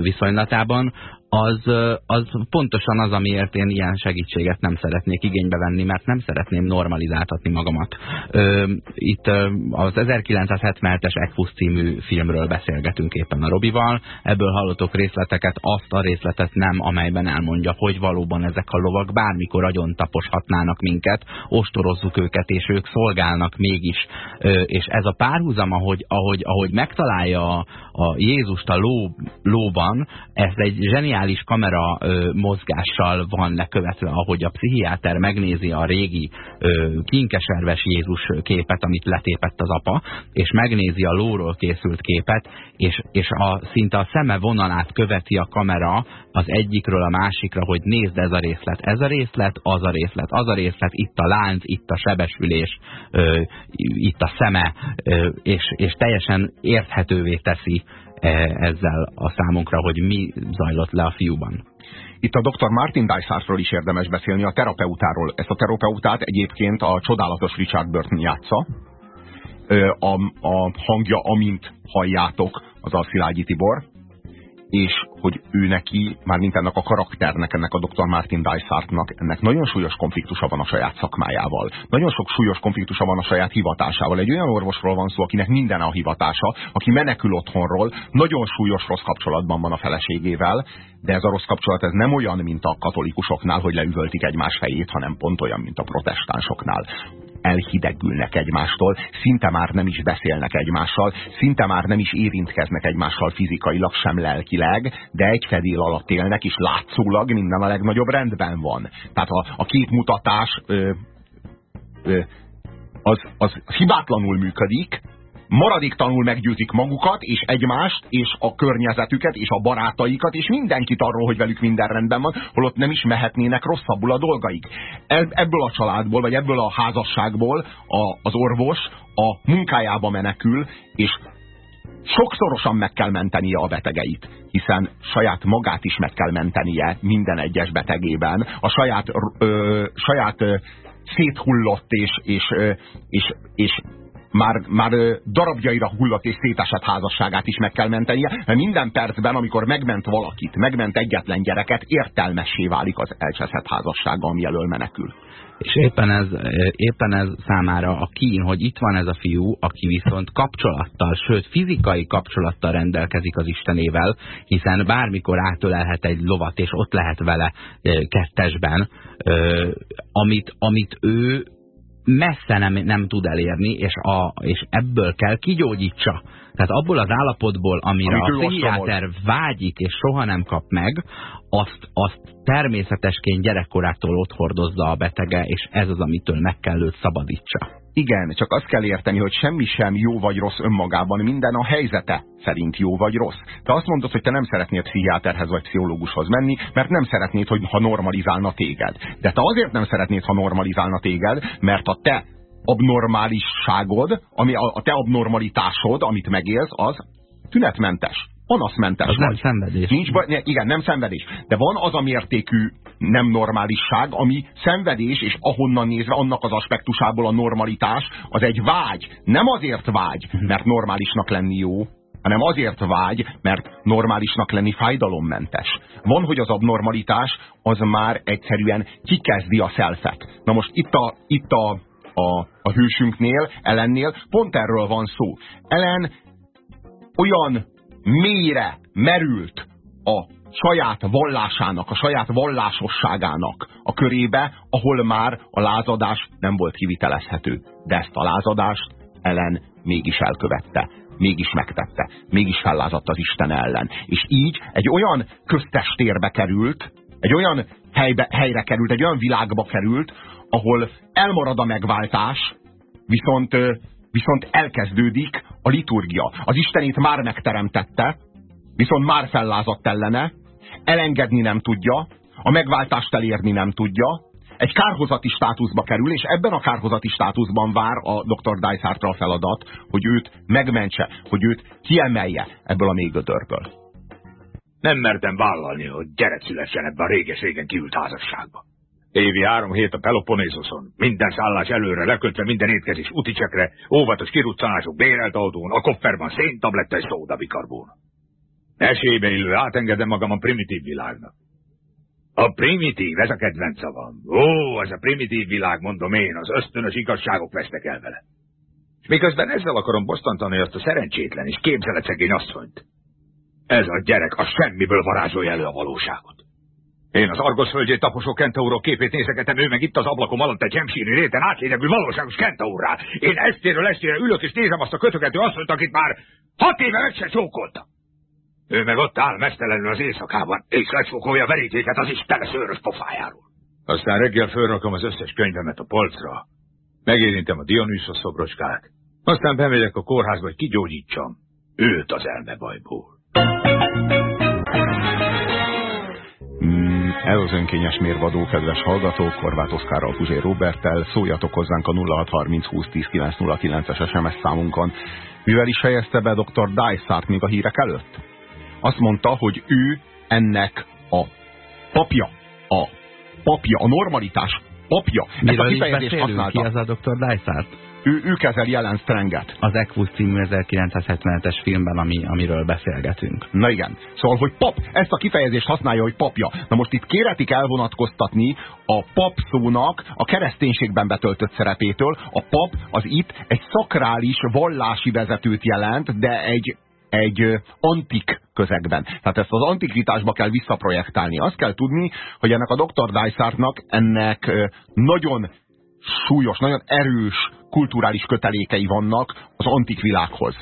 S2: viszonylatában, az, az pontosan az, amiért én ilyen segítséget nem szeretnék igénybe venni, mert nem szeretném normalizáltatni magamat. Itt az 1977-es Ekfusz című filmről beszélgetünk éppen a Robival, ebből hallottok részleteket, azt a részletet nem, amelyben elmondja, hogy valóban ezek a lovak bármikor agyon taposhatnának minket, ostorozzuk őket, és ők szolgálnak mégis. És ez a párhuzam, ahogy, ahogy, ahogy megtalálja a, a Jézust a ló, lóban, ez egy zseniális zseniális kamera ö, mozgással van lekövetve, ahogy a pszichiáter megnézi a régi ö, kinkeserves Jézus képet, amit letépett az apa, és megnézi a lóról készült képet, és, és a, szinte a szeme vonalát követi a kamera az egyikről a másikra, hogy nézd ez a részlet, ez a részlet, az a részlet, az a részlet, itt a lánc, itt a sebesülés, ö, itt a szeme, ö, és, és teljesen érthetővé teszi ezzel a számunkra, hogy mi zajlott le a fiúban.
S1: Itt a dr. Martin Dysartról is érdemes beszélni, a terapeutáról. Ezt a terapeutát egyébként a csodálatos Richard Burton játsza. A, a hangja, amint halljátok, az a Szilágyi Tibor és hogy ő neki, már mint ennek a karakternek, ennek a Dr. Martin Dysartnak, ennek nagyon súlyos konfliktusa van a saját szakmájával. Nagyon sok súlyos konfliktusa van a saját hivatásával. Egy olyan orvosról van szó, akinek minden a hivatása, aki menekül otthonról, nagyon súlyos rossz kapcsolatban van a feleségével, de ez a rossz kapcsolat ez nem olyan, mint a katolikusoknál, hogy leüvöltik egymás fejét, hanem pont olyan, mint a protestánsoknál elhidegülnek egymástól, szinte már nem is beszélnek egymással, szinte már nem is érintkeznek egymással fizikailag, sem lelkileg, de egy fedél alatt élnek, és látszólag minden a legnagyobb rendben van. Tehát a, a képmutatás ö, ö, az, az hibátlanul működik, maradéktanul meggyőzik magukat, és egymást, és a környezetüket, és a barátaikat, és mindenkit arról, hogy velük minden rendben van, holott nem is mehetnének rosszabbul a dolgaik. Ebből a családból, vagy ebből a házasságból a, az orvos a munkájába menekül, és sokszorosan meg kell mentenie a betegeit, hiszen saját magát is meg kell mentenie minden egyes betegében, a saját, ö, saját ö, széthullott, és, és, és, és már, már darabjaira hullott és szétesett házasságát is meg kell mentenie, mert minden percben, amikor megment valakit, megment egyetlen gyereket, értelmessé válik az elcseszett házassága, ami elől menekül.
S2: És éppen ez, éppen ez számára a kín, hogy itt van ez a fiú, aki viszont kapcsolattal, sőt fizikai kapcsolattal rendelkezik az Istenével, hiszen bármikor átölelhet egy lovat, és ott lehet vele kettesben, amit, amit ő messze nem, nem tud elérni, és, a, és ebből kell kigyógyítsa. Tehát abból az állapotból, amire Amit a pszichiáter vágyik, és soha nem kap meg, azt, azt természetesként gyerekkorától ott hordozza a betege, és ez az, amitől meg kell őt szabadítsa.
S1: Igen, csak azt kell érteni, hogy semmi sem jó vagy rossz önmagában, minden a helyzete szerint jó vagy rossz. Te azt mondod, hogy te nem szeretnéd pszichiáterhez vagy pszichológushoz menni, mert nem szeretnéd, hogy ha normalizálna téged. De te azért nem szeretnéd, ha normalizálna téged, mert a te abnormálisságod, ami a, te abnormalitásod, amit megélsz, az tünetmentes panaszmentes
S2: az nem szenvedés.
S1: Nincs baj, igen, nem szenvedés. De van az a mértékű nem normálisság, ami szenvedés, és ahonnan nézve annak az aspektusából a normalitás, az egy vágy. Nem azért vágy, mert normálisnak lenni jó, hanem azért vágy, mert normálisnak lenni fájdalommentes. Van, hogy az abnormalitás az már egyszerűen kikezdi a szelfet. Na most itt a, itt a, a, a hősünknél, Ellennél pont erről van szó. Ellen olyan mélyre merült a saját vallásának, a saját vallásosságának a körébe, ahol már a lázadás nem volt kivitelezhető. De ezt a lázadást ellen mégis elkövette, mégis megtette, mégis fellázadt az Isten ellen. És így egy olyan köztes térbe került, egy olyan helybe, helyre került, egy olyan világba került, ahol elmarad a megváltás, viszont viszont elkezdődik a liturgia. Az Istenét már megteremtette, viszont már fellázadt ellene, elengedni nem tudja, a megváltást elérni nem tudja, egy kárhozati státuszba kerül, és ebben a kárhozati státuszban vár a dr. Dysartra a feladat, hogy őt megmentse, hogy őt kiemelje ebből a mélygödörből.
S4: Nem mertem vállalni, hogy gyerek szülessen ebbe a réges-régen kiült házasságba. Évi három hét a Peloponnézoszon, minden szállás előre lekötve, minden étkezés uticsekre, óvatos kiruccanások bérelt autón, a kofferban széntabletta és szódabikarbón. Esélybe illő átengedem magam a primitív világnak. A primitív, ez a kedvenc szavam. Ó, ez a primitív világ, mondom én, az ösztönös igazságok vesztek el vele. És miközben ezzel akarom bosszantani azt a szerencsétlen és képzeletszegény asszonyt. Ez a gyerek a semmiből varázsolja elő a valóságot. Én az Argos földjét taposó kentaurok képét nézegetem, ő meg itt az ablakom alatt egy hemsíri réten átlényegű valóságos kentaurrá. Én estéről estére ülök és nézem azt a kötögető asszonyt, akit már hat éve meg se csókolta. Ő meg ott áll mesztelenül az éjszakában, és lecsókolja verítéket az Isten szőrös pofájáról. Aztán reggel fölrakom az összes könyvemet a polcra, megérintem a Dionysos szobrocskát, aztán bemegyek a kórházba, hogy kigyógyítsam őt az elmebajból.
S1: Ez az önkényes mérvadó, kedves hallgatók, Korvát Oszkárral, Puzsé Robertel, szóljatok hozzánk a 0630 20 10 es SMS számunkon. Mivel is fejezte be dr. Dysart még a hírek előtt? Azt mondta, hogy ő ennek a papja, a papja, a normalitás papja.
S2: Ezt a kifejezést használta. Ki ez a dr. Dysart?
S1: Ő, ő kezel jelen Stranget.
S2: Az Equus című 1977-es filmben, ami, amiről beszélgetünk.
S1: Na igen. Szóval, hogy pap, ezt a kifejezést használja, hogy papja. Na most itt kéretik elvonatkoztatni a pap szónak a kereszténységben betöltött szerepétől. A pap az itt egy szakrális, vallási vezetőt jelent, de egy egy antik közegben. Tehát ezt az antikvitásba kell visszaprojektálni. Azt kell tudni, hogy ennek a Dr. Dysartnak ennek nagyon súlyos, nagyon erős kulturális kötelékei vannak az antik világhoz.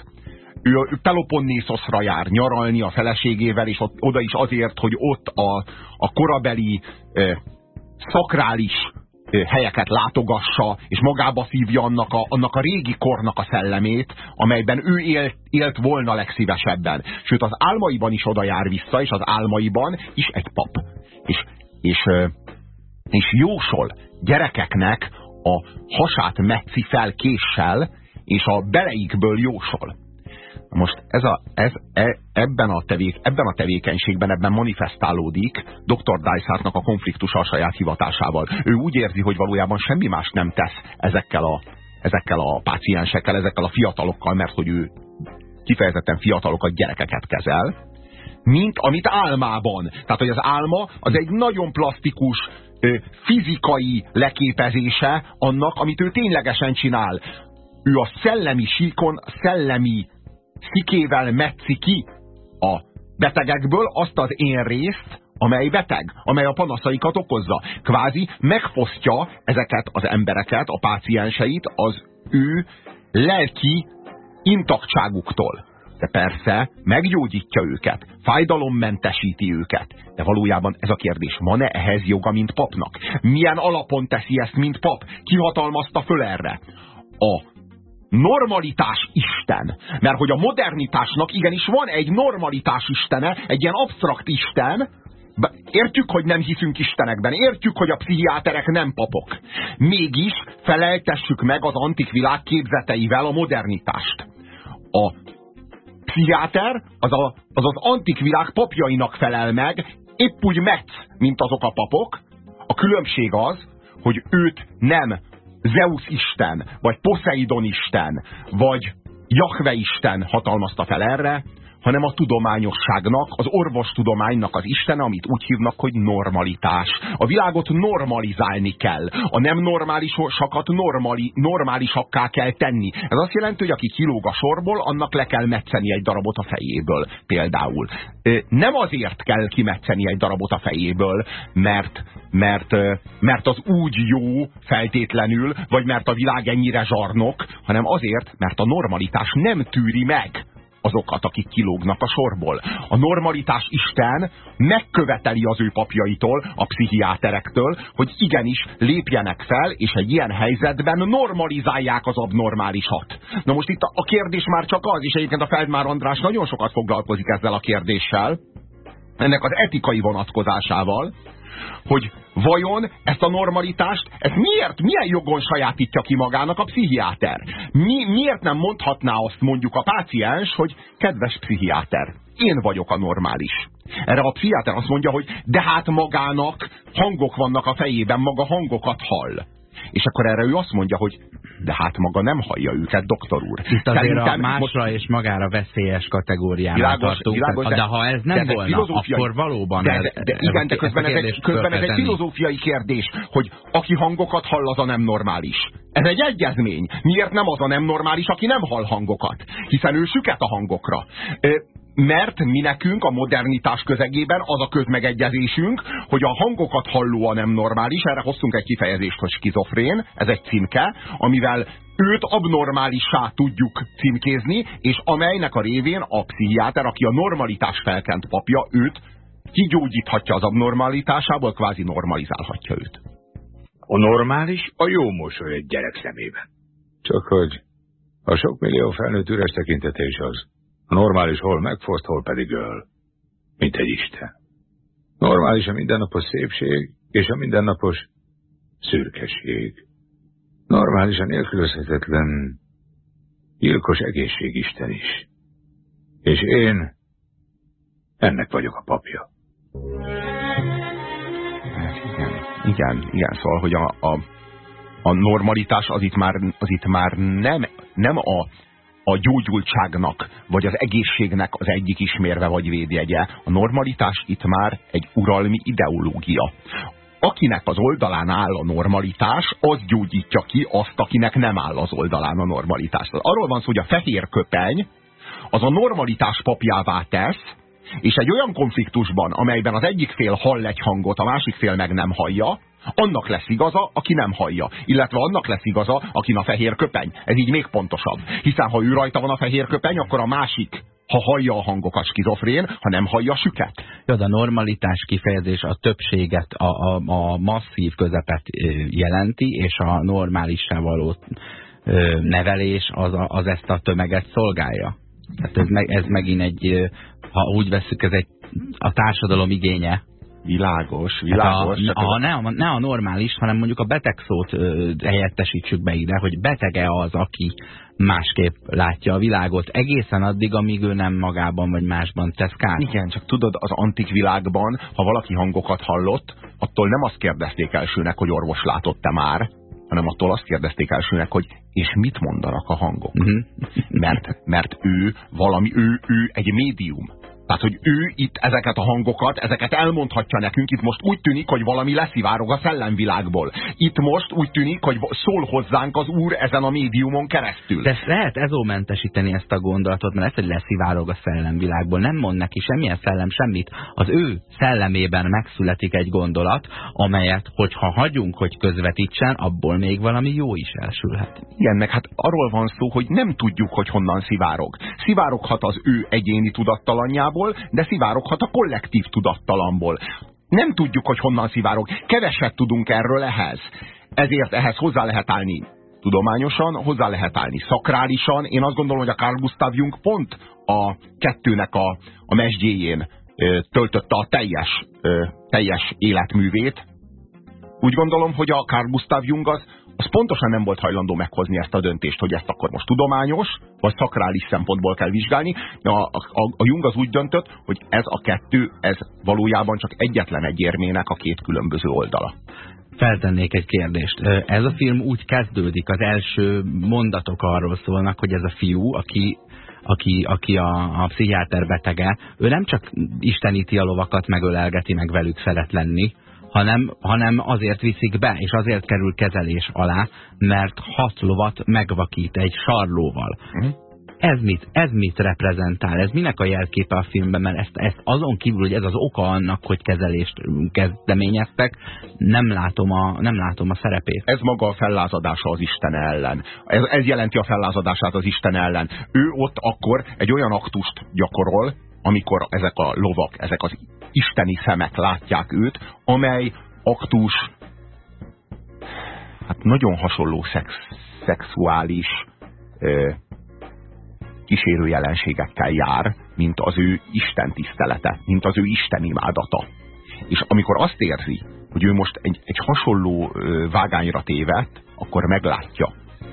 S1: Ő, ő Peloponnészosra jár nyaralni a feleségével, és ott, oda is azért, hogy ott a, a korabeli eh, szakrális helyeket látogassa, és magába szívja annak a, annak a régi kornak a szellemét, amelyben ő élt, élt volna legszívesebben. Sőt, az álmaiban is oda jár vissza, és az álmaiban is egy pap. És, és, és jósol gyerekeknek a hasát metszi fel késsel, és a beleikből jósol. Most ez a, ez, e, ebben, a tevék, ebben a tevékenységben, ebben manifestálódik dr. Dysartnak a konfliktus a saját hivatásával. Ő úgy érzi, hogy valójában semmi más nem tesz ezekkel a, ezekkel a páciensekkel, ezekkel a fiatalokkal, mert hogy ő kifejezetten fiatalokat, gyerekeket kezel, mint amit álmában. Tehát, hogy az álma az egy nagyon plastikus, fizikai leképezése annak, amit ő ténylegesen csinál. Ő a szellemi síkon, szellemi szikével metszi ki a betegekből azt az én részt, amely beteg, amely a panaszaikat okozza. Kvázi megfosztja ezeket az embereket, a pácienseit az ő lelki intaktságuktól. De persze, meggyógyítja őket, fájdalommentesíti őket. De valójában ez a kérdés, van-e ehhez joga, mint papnak? Milyen alapon teszi ezt, mint pap? Ki hatalmazta föl erre? A normalitás Isten. Mert hogy a modernitásnak igenis van egy normalitás Istene, egy ilyen absztrakt Isten, Értjük, hogy nem hiszünk Istenekben, értjük, hogy a pszichiáterek nem papok. Mégis feleltessük meg az antik világ képzeteivel a modernitást. A pszichiáter az, a, az az antik világ papjainak felel meg, épp úgy metsz, mint azok a papok. A különbség az, hogy őt nem Zeus Isten, vagy Poseidon Isten, vagy Jahve Isten hatalmazta fel erre, hanem a tudományosságnak, az orvostudománynak az istene, amit úgy hívnak, hogy normalitás. A világot normalizálni kell. A nem normálisokat normali, normálisakká kell tenni. Ez azt jelenti, hogy aki kilóg a sorból, annak le kell metszeni egy darabot a fejéből, például. Nem azért kell kimetszeni egy darabot a fejéből, mert, mert, mert az úgy jó feltétlenül, vagy mert a világ ennyire zsarnok, hanem azért, mert a normalitás nem tűri meg azokat, akik kilógnak a sorból. A normalitás Isten megköveteli az ő papjaitól, a pszichiáterektől, hogy igenis lépjenek fel, és egy ilyen helyzetben normalizálják az abnormálisat. Na most itt a kérdés már csak az, és egyébként a Feldmár András nagyon sokat foglalkozik ezzel a kérdéssel, ennek az etikai vonatkozásával, hogy vajon ezt a normalitást, ezt miért, milyen jogon sajátítja ki magának a pszichiáter? Mi, miért nem mondhatná azt mondjuk a páciens, hogy kedves pszichiáter, én vagyok a normális. Erre a pszichiáter azt mondja, hogy de hát magának hangok vannak a fejében, maga hangokat hall. És akkor erre ő azt mondja, hogy de hát maga nem hallja őket, doktor úr.
S2: Itt azért Szerintem a másra most... és magára veszélyes kategóriában tartunk. Világos, de, de ha ez nem de volna, akkor valóban
S1: de, de, de, igen, de közben, ez egy, közben ez egy filozófiai kérdés, hogy aki hangokat hall, az a nem normális. Ez egy egyezmény. Miért nem az a nem normális, aki nem hall hangokat? Hiszen ő süket a hangokra mert mi nekünk a modernitás közegében az a közmegegyezésünk, hogy a hangokat hallóan nem normális, erre hoztunk egy kifejezést, hogy skizofrén, ez egy címke, amivel őt abnormálissá tudjuk címkézni, és amelynek a révén a pszichiáter, aki a normalitás felkent papja, őt kigyógyíthatja az abnormalitásából, kvázi normalizálhatja őt.
S4: A normális a jó mosoly egy gyerek szemében.
S5: Csak hogy a sok millió felnőtt üres tekintetés az, normális hol megfoszt, hol pedig öl. Mint egy Isten. Normális a mindennapos szépség és a mindennapos szürkeség. Normális a nélkülözhetetlen gyilkos egészségisten is. És én ennek vagyok a papja.
S1: Hát igen, igen, igen, szóval, hogy a, a, a normalitás az itt már, az itt már nem, nem a a gyógyultságnak, vagy az egészségnek az egyik ismérve vagy védjegye. A normalitás itt már egy uralmi ideológia. Akinek az oldalán áll a normalitás, az gyógyítja ki azt, akinek nem áll az oldalán a normalitás. Arról van szó, hogy a fehér köpeny az a normalitás papjává tesz, és egy olyan konfliktusban, amelyben az egyik fél hall egy hangot, a másik fél meg nem hallja, annak lesz igaza, aki nem hallja. Illetve annak lesz igaza, aki a fehér köpeny. Ez így még pontosabb. Hiszen ha ő rajta van a fehér köpeny, akkor a másik ha hallja a hangokat skizofrén, ha nem hallja süket.
S2: Jó, de a normalitás kifejezés a többséget, a, a, a masszív közepet jelenti, és a normálissá való nevelés az, az ezt a tömeget szolgálja. Tehát ez, meg, ez megint egy, ha úgy veszük, ez egy a társadalom igénye,
S1: Világos, világos.
S2: Hát a, a, ne, a, ne a normális, hanem mondjuk a beteg szót ö, helyettesítsük be ide, hogy betege az, aki másképp látja a világot, egészen addig, amíg ő nem magában vagy másban tesz kár.
S1: Igen, csak tudod, az antik világban, ha valaki hangokat hallott, attól nem azt kérdezték elsőnek, hogy orvos látott-e már, hanem attól azt kérdezték elsőnek, hogy és mit mondanak a hangok. Mhm. -huh. mert, mert ő valami, ő, ő egy médium tehát, hogy ő itt ezeket a hangokat, ezeket elmondhatja nekünk, itt most úgy tűnik, hogy valami leszivárog a szellemvilágból. Itt most úgy tűnik, hogy szól hozzánk az Úr ezen a médiumon keresztül.
S2: De lehet ezómentesíteni ezt a gondolatot, mert ez, hogy leszivárog a szellemvilágból, nem mond neki semmilyen szellem semmit. Az ő szellemében megszületik egy gondolat, amelyet, hogyha hagyunk, hogy közvetítsen, abból még valami jó is elsülhet.
S1: Igen, meg hát arról van szó, hogy nem tudjuk, hogy honnan szivárog. Szivároghat az ő egyéni tudattalanjából, tudattalamból, de szivároghat a kollektív tudattalamból. Nem tudjuk, hogy honnan szivárog. Keveset tudunk erről ehhez. Ezért ehhez hozzá lehet állni tudományosan, hozzá lehet állni szakrálisan. Én azt gondolom, hogy a Carl Gustav Jung pont a kettőnek a, a mesdjéjén töltötte a teljes, teljes életművét. Úgy gondolom, hogy a Carl Gustav Jung az az pontosan nem volt hajlandó meghozni ezt a döntést, hogy ezt akkor most tudományos, vagy szakrális szempontból kell vizsgálni. A, a, a Jung az úgy döntött, hogy ez a kettő, ez valójában csak egyetlen egy érmének a két különböző oldala.
S2: Feltennék egy kérdést. Ez a film úgy kezdődik, az első mondatok arról szólnak, hogy ez a fiú, aki aki, aki a, a pszichiáter betege, ő nem csak isteníti a lovakat, megölelgeti, meg velük szeret lenni, hanem, hanem azért viszik be, és azért kerül kezelés alá, mert hat lovat megvakít egy sarlóval. Uh -huh. Ez mit, ez mit reprezentál? Ez minek a jelképe a filmben? Mert ezt, ezt azon kívül, hogy ez az oka annak, hogy kezelést kezdeményeztek, nem látom a, nem látom a szerepét.
S1: Ez maga a fellázadása az Isten ellen. Ez, ez jelenti a fellázadását az Isten ellen. Ő ott akkor egy olyan aktust gyakorol, amikor ezek a lovak, ezek az isteni szemek látják őt, amely aktus hát nagyon hasonló szex, szexuális ö, kísérő jelenségekkel jár, mint az ő Isten tisztelete, mint az ő Isten imádata. És amikor azt érzi, hogy ő most egy, egy hasonló vágányra tévedt, akkor meglátja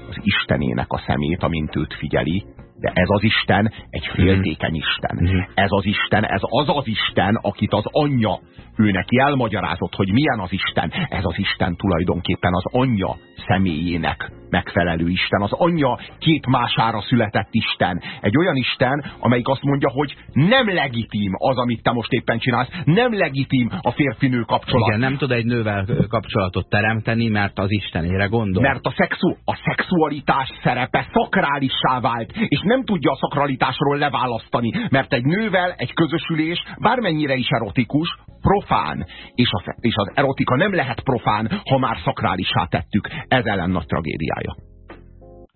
S1: az Istenének a szemét, amint őt figyeli, de ez az Isten egy féltékeny Isten. Mm. Ez az Isten, ez az az Isten, akit az anyja ő neki elmagyarázott, hogy milyen az Isten. Ez az Isten tulajdonképpen az anyja személyének megfelelő Isten. Az anyja két mására született Isten. Egy olyan Isten, amelyik azt mondja, hogy nem legitim az, amit te most éppen csinálsz. Nem legitim a férfinő kapcsolat.
S2: Igen, nem tud egy nővel kapcsolatot teremteni, mert az Istenére gondol.
S1: Mert a, szexu a szexualitás szerepe szakrálissá vált, és nem tudja a szakralitásról leválasztani, mert egy nővel egy közösülés bármennyire is erotikus, profán, és, a, és az erotika nem lehet profán, ha már szakrálissá tettük. Ez ellen nagy tragédiája.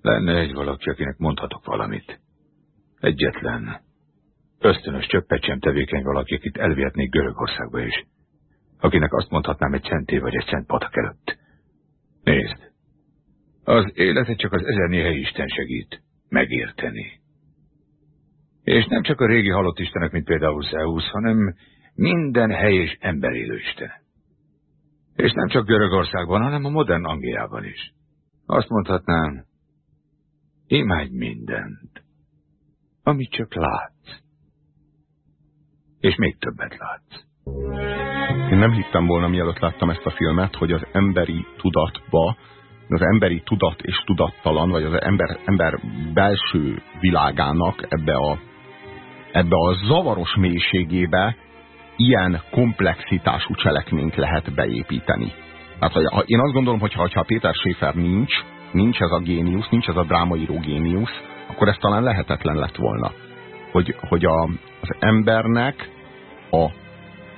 S5: Lenne egy valaki, akinek mondhatok valamit. Egyetlen. Ösztönös csöppet sem tevékeny valaki, akit elvihetnék Görögországba is. Akinek azt mondhatnám egy centé vagy egy cent patak előtt. Nézd! Az életet csak az ezer néhely Isten segít megérteni. És nem csak a régi halott istenek, mint például Zeus, hanem minden hely és ember élő isten. És nem csak Görögországban, hanem a modern Angliában is. Azt mondhatnám, imádj mindent, amit csak látsz. És még többet látsz.
S1: Én nem hittem volna, mielőtt láttam ezt a filmet, hogy az emberi tudatba az emberi tudat és tudattalan, vagy az ember, ember belső világának ebbe a, ebbe a zavaros mélységébe ilyen komplexitású cselekményt lehet beépíteni. Hát, hogy én azt gondolom, hogy ha, Péter Schäfer nincs, nincs ez a géniusz, nincs ez a drámaíró géniusz, akkor ez talán lehetetlen lett volna. Hogy, hogy a, az embernek a,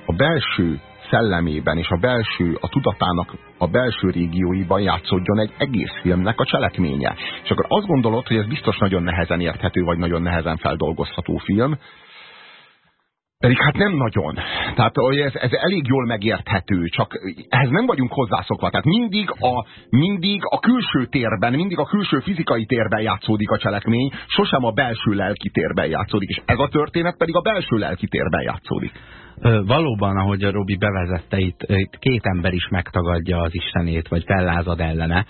S1: a belső szellemében és a belső, a tudatának a belső régióiban játszódjon egy egész filmnek a cselekménye. És akkor azt gondolod, hogy ez biztos nagyon nehezen érthető, vagy nagyon nehezen feldolgozható film, pedig hát nem nagyon. Tehát ez, ez elég jól megérthető, csak ehhez nem vagyunk hozzászokva. Tehát mindig a, mindig a külső térben, mindig a külső fizikai térben játszódik a cselekmény, sosem a belső lelki térben játszódik. És ez a történet pedig a belső lelki térben játszódik.
S2: Valóban, ahogy a Robi bevezette, itt, itt két ember is megtagadja az Istenét, vagy fellázad ellene.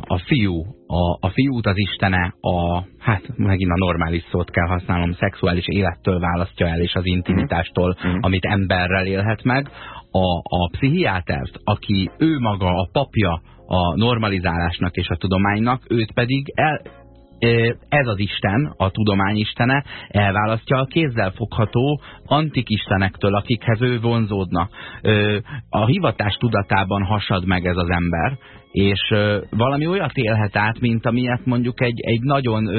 S2: A fiú, a, a fiút az Istene, a, hát megint a normális szót kell használnom, szexuális élettől választja el, és az intimitástól, mm. amit emberrel élhet meg. A, a pszichiátert, aki ő maga a papja a normalizálásnak és a tudománynak, őt pedig el, ez az Isten, a tudomány istene elválasztja a kézzelfogható antik istenektől, akikhez ő vonzódna. A hivatás tudatában hasad meg ez az ember, és valami olyat élhet át, mint amilyet mondjuk egy, egy nagyon,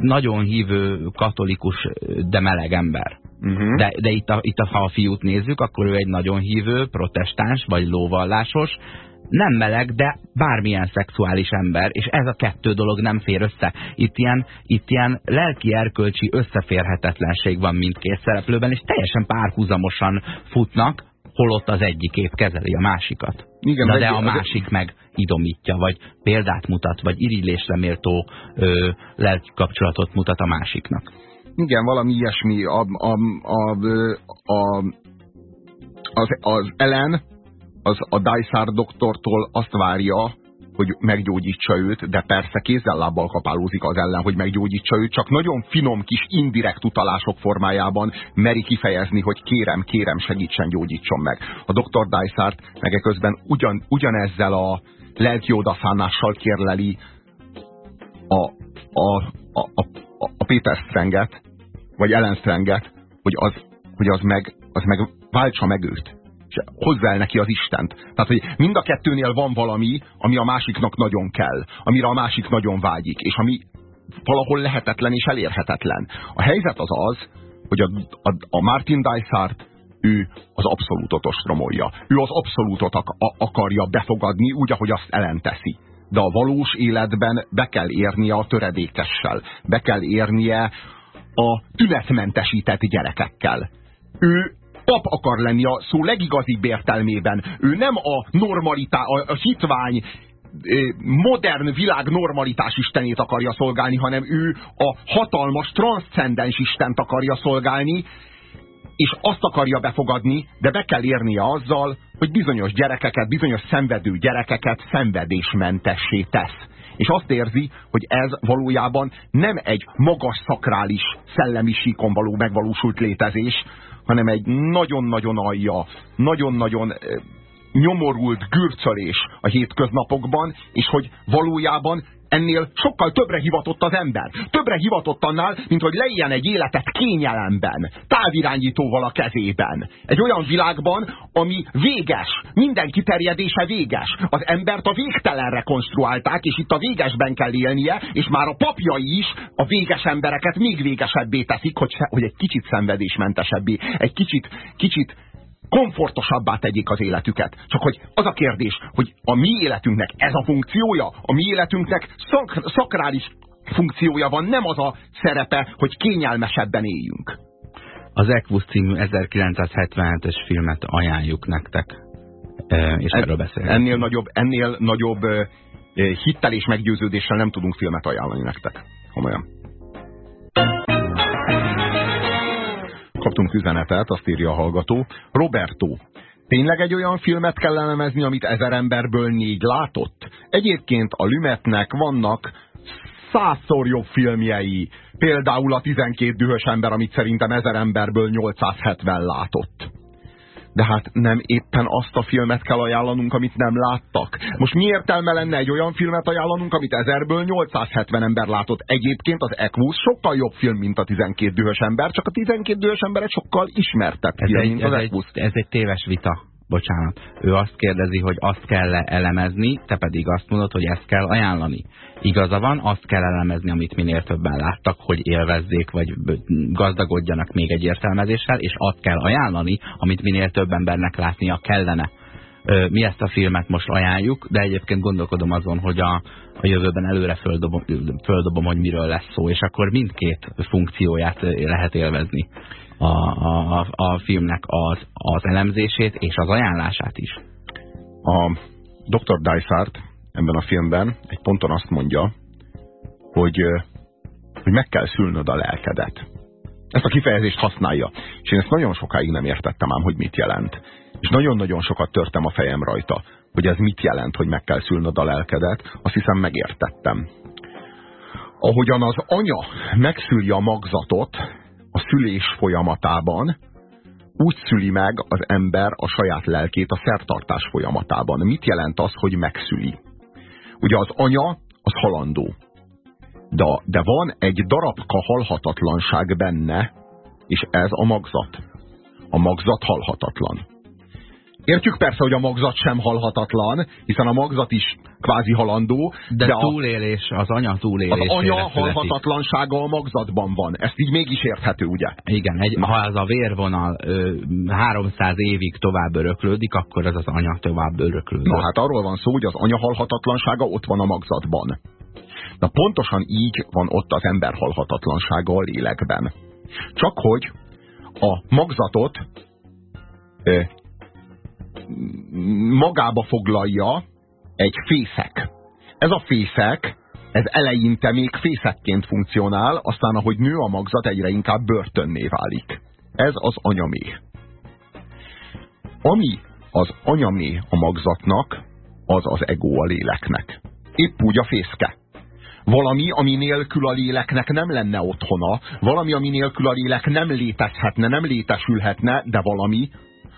S2: nagyon hívő katolikus, de meleg ember. Uh mhm. -huh. De, de itt, a, itt a, ha a fiút nézzük, akkor ő egy nagyon hívő, protestáns vagy lóvallásos, nem meleg, de bármilyen szexuális ember, és ez a kettő dolog nem fér össze. Itt ilyen, itt ilyen lelki-erkölcsi összeférhetetlenség van mindkét szereplőben, és teljesen párhuzamosan futnak, holott az egyik kép kezeli a másikat. Igen, Na de a másik meg idomítja, vagy példát mutat, vagy irigylésre méltó ö, lelki kapcsolatot mutat a másiknak.
S1: Igen, valami ilyesmi. A, a, a, a, az, az Ellen az a Dysart doktortól azt várja, hogy meggyógyítsa őt, de persze kézzel lábbal kapálózik az ellen, hogy meggyógyítsa őt, csak nagyon finom kis indirekt utalások formájában meri kifejezni, hogy kérem, kérem, segítsen, gyógyítson meg. A doktor Dysart meg közben ugyan, ugyanezzel a lelki odaszánással kérleli a, a, a, a, a Peter Stranget, vagy Ellen Stranget, hogy az, hogy az meg, az meg váltsa meg őt és hozzá el neki az Istent. Tehát, hogy mind a kettőnél van valami, ami a másiknak nagyon kell, amire a másik nagyon vágyik, és ami valahol lehetetlen és elérhetetlen. A helyzet az az, hogy a, a, a Martin Dysart ő az abszolútot ostromolja. Ő az abszolútot ak akarja befogadni, úgy, ahogy azt elenteszi. De a valós életben be kell érnie a töredékessel. Be kell érnie a tünetmentesített gyerekekkel. Ő pap akar lenni a szó legigazibb értelmében. Ő nem a normalitá, a, a hitvány modern világ normalitás istenét akarja szolgálni, hanem ő a hatalmas, transzcendens istent akarja szolgálni, és azt akarja befogadni, de be kell érnie azzal, hogy bizonyos gyerekeket, bizonyos szenvedő gyerekeket szenvedésmentessé tesz. És azt érzi, hogy ez valójában nem egy magas szakrális szellemi síkon való megvalósult létezés, hanem egy nagyon-nagyon alja, nagyon-nagyon nyomorult gürcölés a hétköznapokban, és hogy valójában ennél sokkal többre hivatott az ember. Többre hivatott annál, mint hogy leilyen egy életet kényelemben, távirányítóval a kezében. Egy olyan világban, ami véges, minden kiterjedése véges. Az embert a végtelenre konstruálták, és itt a végesben kell élnie, és már a papjai is a véges embereket még végesebbé teszik, hogy, hogy egy kicsit szenvedésmentesebbé, egy kicsit, kicsit komfortosabbá tegyék az életüket. Csak hogy az a kérdés, hogy a mi életünknek ez a funkciója, a mi életünknek szak, szakrális funkciója van, nem az a szerepe, hogy kényelmesebben éljünk.
S2: Az Equus című 1977-es filmet ajánljuk nektek, és erről beszélünk.
S1: Ennél nagyobb, ennél nagyobb hittel és meggyőződéssel nem tudunk filmet ajánlani nektek. Komolyan. Kaptunk üzenetet, azt írja a hallgató. Roberto, tényleg egy olyan filmet kell elemezni, amit ezer emberből négy látott? Egyébként a Lümetnek vannak százszor jobb filmjei. Például a 12 dühös ember, amit szerintem ezer emberből 870 látott de hát nem éppen azt a filmet kell ajánlanunk, amit nem láttak. Most mi értelme lenne egy olyan filmet ajánlanunk, amit ezerből 870 ember látott? Egyébként az Equus sokkal jobb film, mint a 12 dühös ember, csak a 12 dühös ember egy sokkal ismertebb
S2: ez
S1: film,
S2: egy,
S1: mint
S2: az
S1: ez Equus.
S2: Egy, ez egy téves vita bocsánat, ő azt kérdezi, hogy azt kell -e elemezni, te pedig azt mondod, hogy ezt kell ajánlani. Igaza van, azt kell elemezni, amit minél többen láttak, hogy élvezzék, vagy gazdagodjanak még egy értelmezéssel, és azt kell ajánlani, amit minél több embernek látnia kellene. Mi ezt a filmet most ajánljuk, de egyébként gondolkodom azon, hogy a, a jövőben előre földobom, földobom, hogy miről lesz szó, és akkor mindkét funkcióját lehet élvezni a, a, a filmnek az, az elemzését és az ajánlását is.
S1: A Dr. Dysart ebben a filmben egy ponton azt mondja, hogy, hogy meg kell szülnöd a lelkedet. Ezt a kifejezést használja. És én ezt nagyon sokáig nem értettem ám, hogy mit jelent. És nagyon-nagyon sokat törtem a fejem rajta, hogy ez mit jelent, hogy meg kell szülnöd a lelkedet. Azt hiszem megértettem. Ahogyan az anya megszüli a magzatot a szülés folyamatában, úgy szüli meg az ember a saját lelkét a szertartás folyamatában. Mit jelent az, hogy megszüli? Ugye az anya az halandó. De, de van egy darabka halhatatlanság benne, és ez a magzat. A magzat halhatatlan. Értjük persze, hogy a magzat sem halhatatlan, hiszen a magzat is kvázi halandó.
S2: De, de a túlélés, az anya túlélés.
S1: Az anya halhatatlansága a magzatban van. Ezt így mégis érthető, ugye?
S2: Igen, egy, ha ez a vérvonal ö, 300 évig tovább öröklődik, akkor ez az anya tovább öröklődik.
S1: Na hát arról van szó, hogy az anya halhatatlansága ott van a magzatban. Na pontosan így van ott az ember halhatatlansága a lélekben. Csak hogy a magzatot magába foglalja egy fészek. Ez a fészek, ez eleinte még fészekként funkcionál, aztán ahogy nő a magzat, egyre inkább börtönné válik. Ez az anyamé. Ami az anyamé a magzatnak, az az ego a léleknek. Épp úgy a fészke. Valami, ami nélkül a léleknek nem lenne otthona, valami, ami nélkül a lélek nem létezhetne, nem létesülhetne, de valami,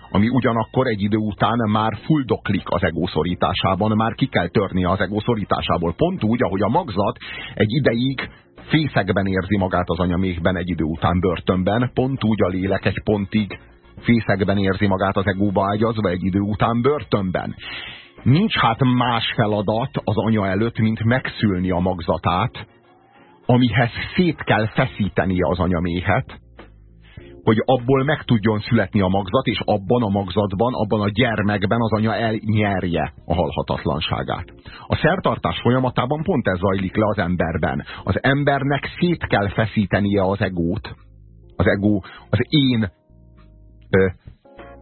S1: ami ugyanakkor egy idő után már fuldoklik az egószorításában, már ki kell törnie az egószorításából. Pont úgy, ahogy a magzat egy ideig fészekben érzi magát az anyamékben, egy idő után börtönben, pont úgy a lélek egy pontig fészekben érzi magát az egóba ágyazva, egy idő után börtönben. Nincs hát más feladat az anya előtt, mint megszülni a magzatát, amihez szét kell feszítenie az anyaméhet, hogy abból meg tudjon születni a magzat, és abban a magzatban, abban a gyermekben az anya elnyerje a halhatatlanságát. A szertartás folyamatában pont ez zajlik le az emberben. Az embernek szét kell feszítenie az egót, az ego, az én ö,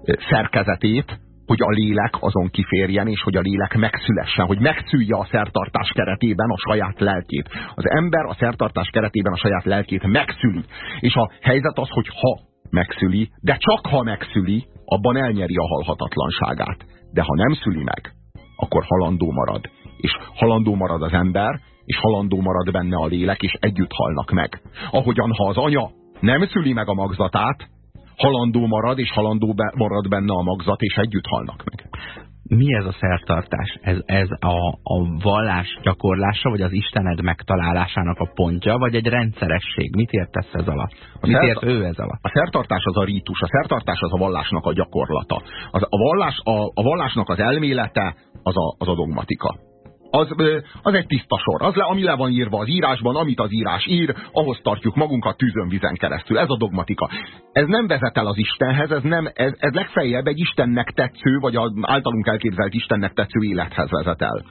S1: ö, szerkezetét, hogy a lélek azon kiférjen, és hogy a lélek megszülessen, hogy megszülje a szertartás keretében a saját lelkét. Az ember a szertartás keretében a saját lelkét megszüli. És a helyzet az, hogy ha megszüli, de csak ha megszüli, abban elnyeri a halhatatlanságát. De ha nem szüli meg, akkor halandó marad. És halandó marad az ember, és halandó marad benne a lélek, és együtt halnak meg. Ahogyan, ha az anya nem szüli meg a magzatát, halandó marad, és halandó be, marad benne a magzat, és együtt halnak meg
S2: mi ez a szertartás? Ez, ez a, a vallás gyakorlása, vagy az Istened megtalálásának a pontja, vagy egy rendszeresség? Mit értesz ez alatt? Mit ért ő ez alatt?
S1: A szertartás az a rítus, a szertartás az a vallásnak a gyakorlata. Az, a, vallás, a, a vallásnak az elmélete az a, az a dogmatika az, az egy tiszta sor. Az, le, ami le van írva az írásban, amit az írás ír, ahhoz tartjuk magunkat tűzön vizen keresztül. Ez a dogmatika. Ez nem vezet el az Istenhez, ez, nem, ez, ez legfeljebb egy Istennek tetsző, vagy az általunk elképzelt Istennek tetsző élethez vezet el.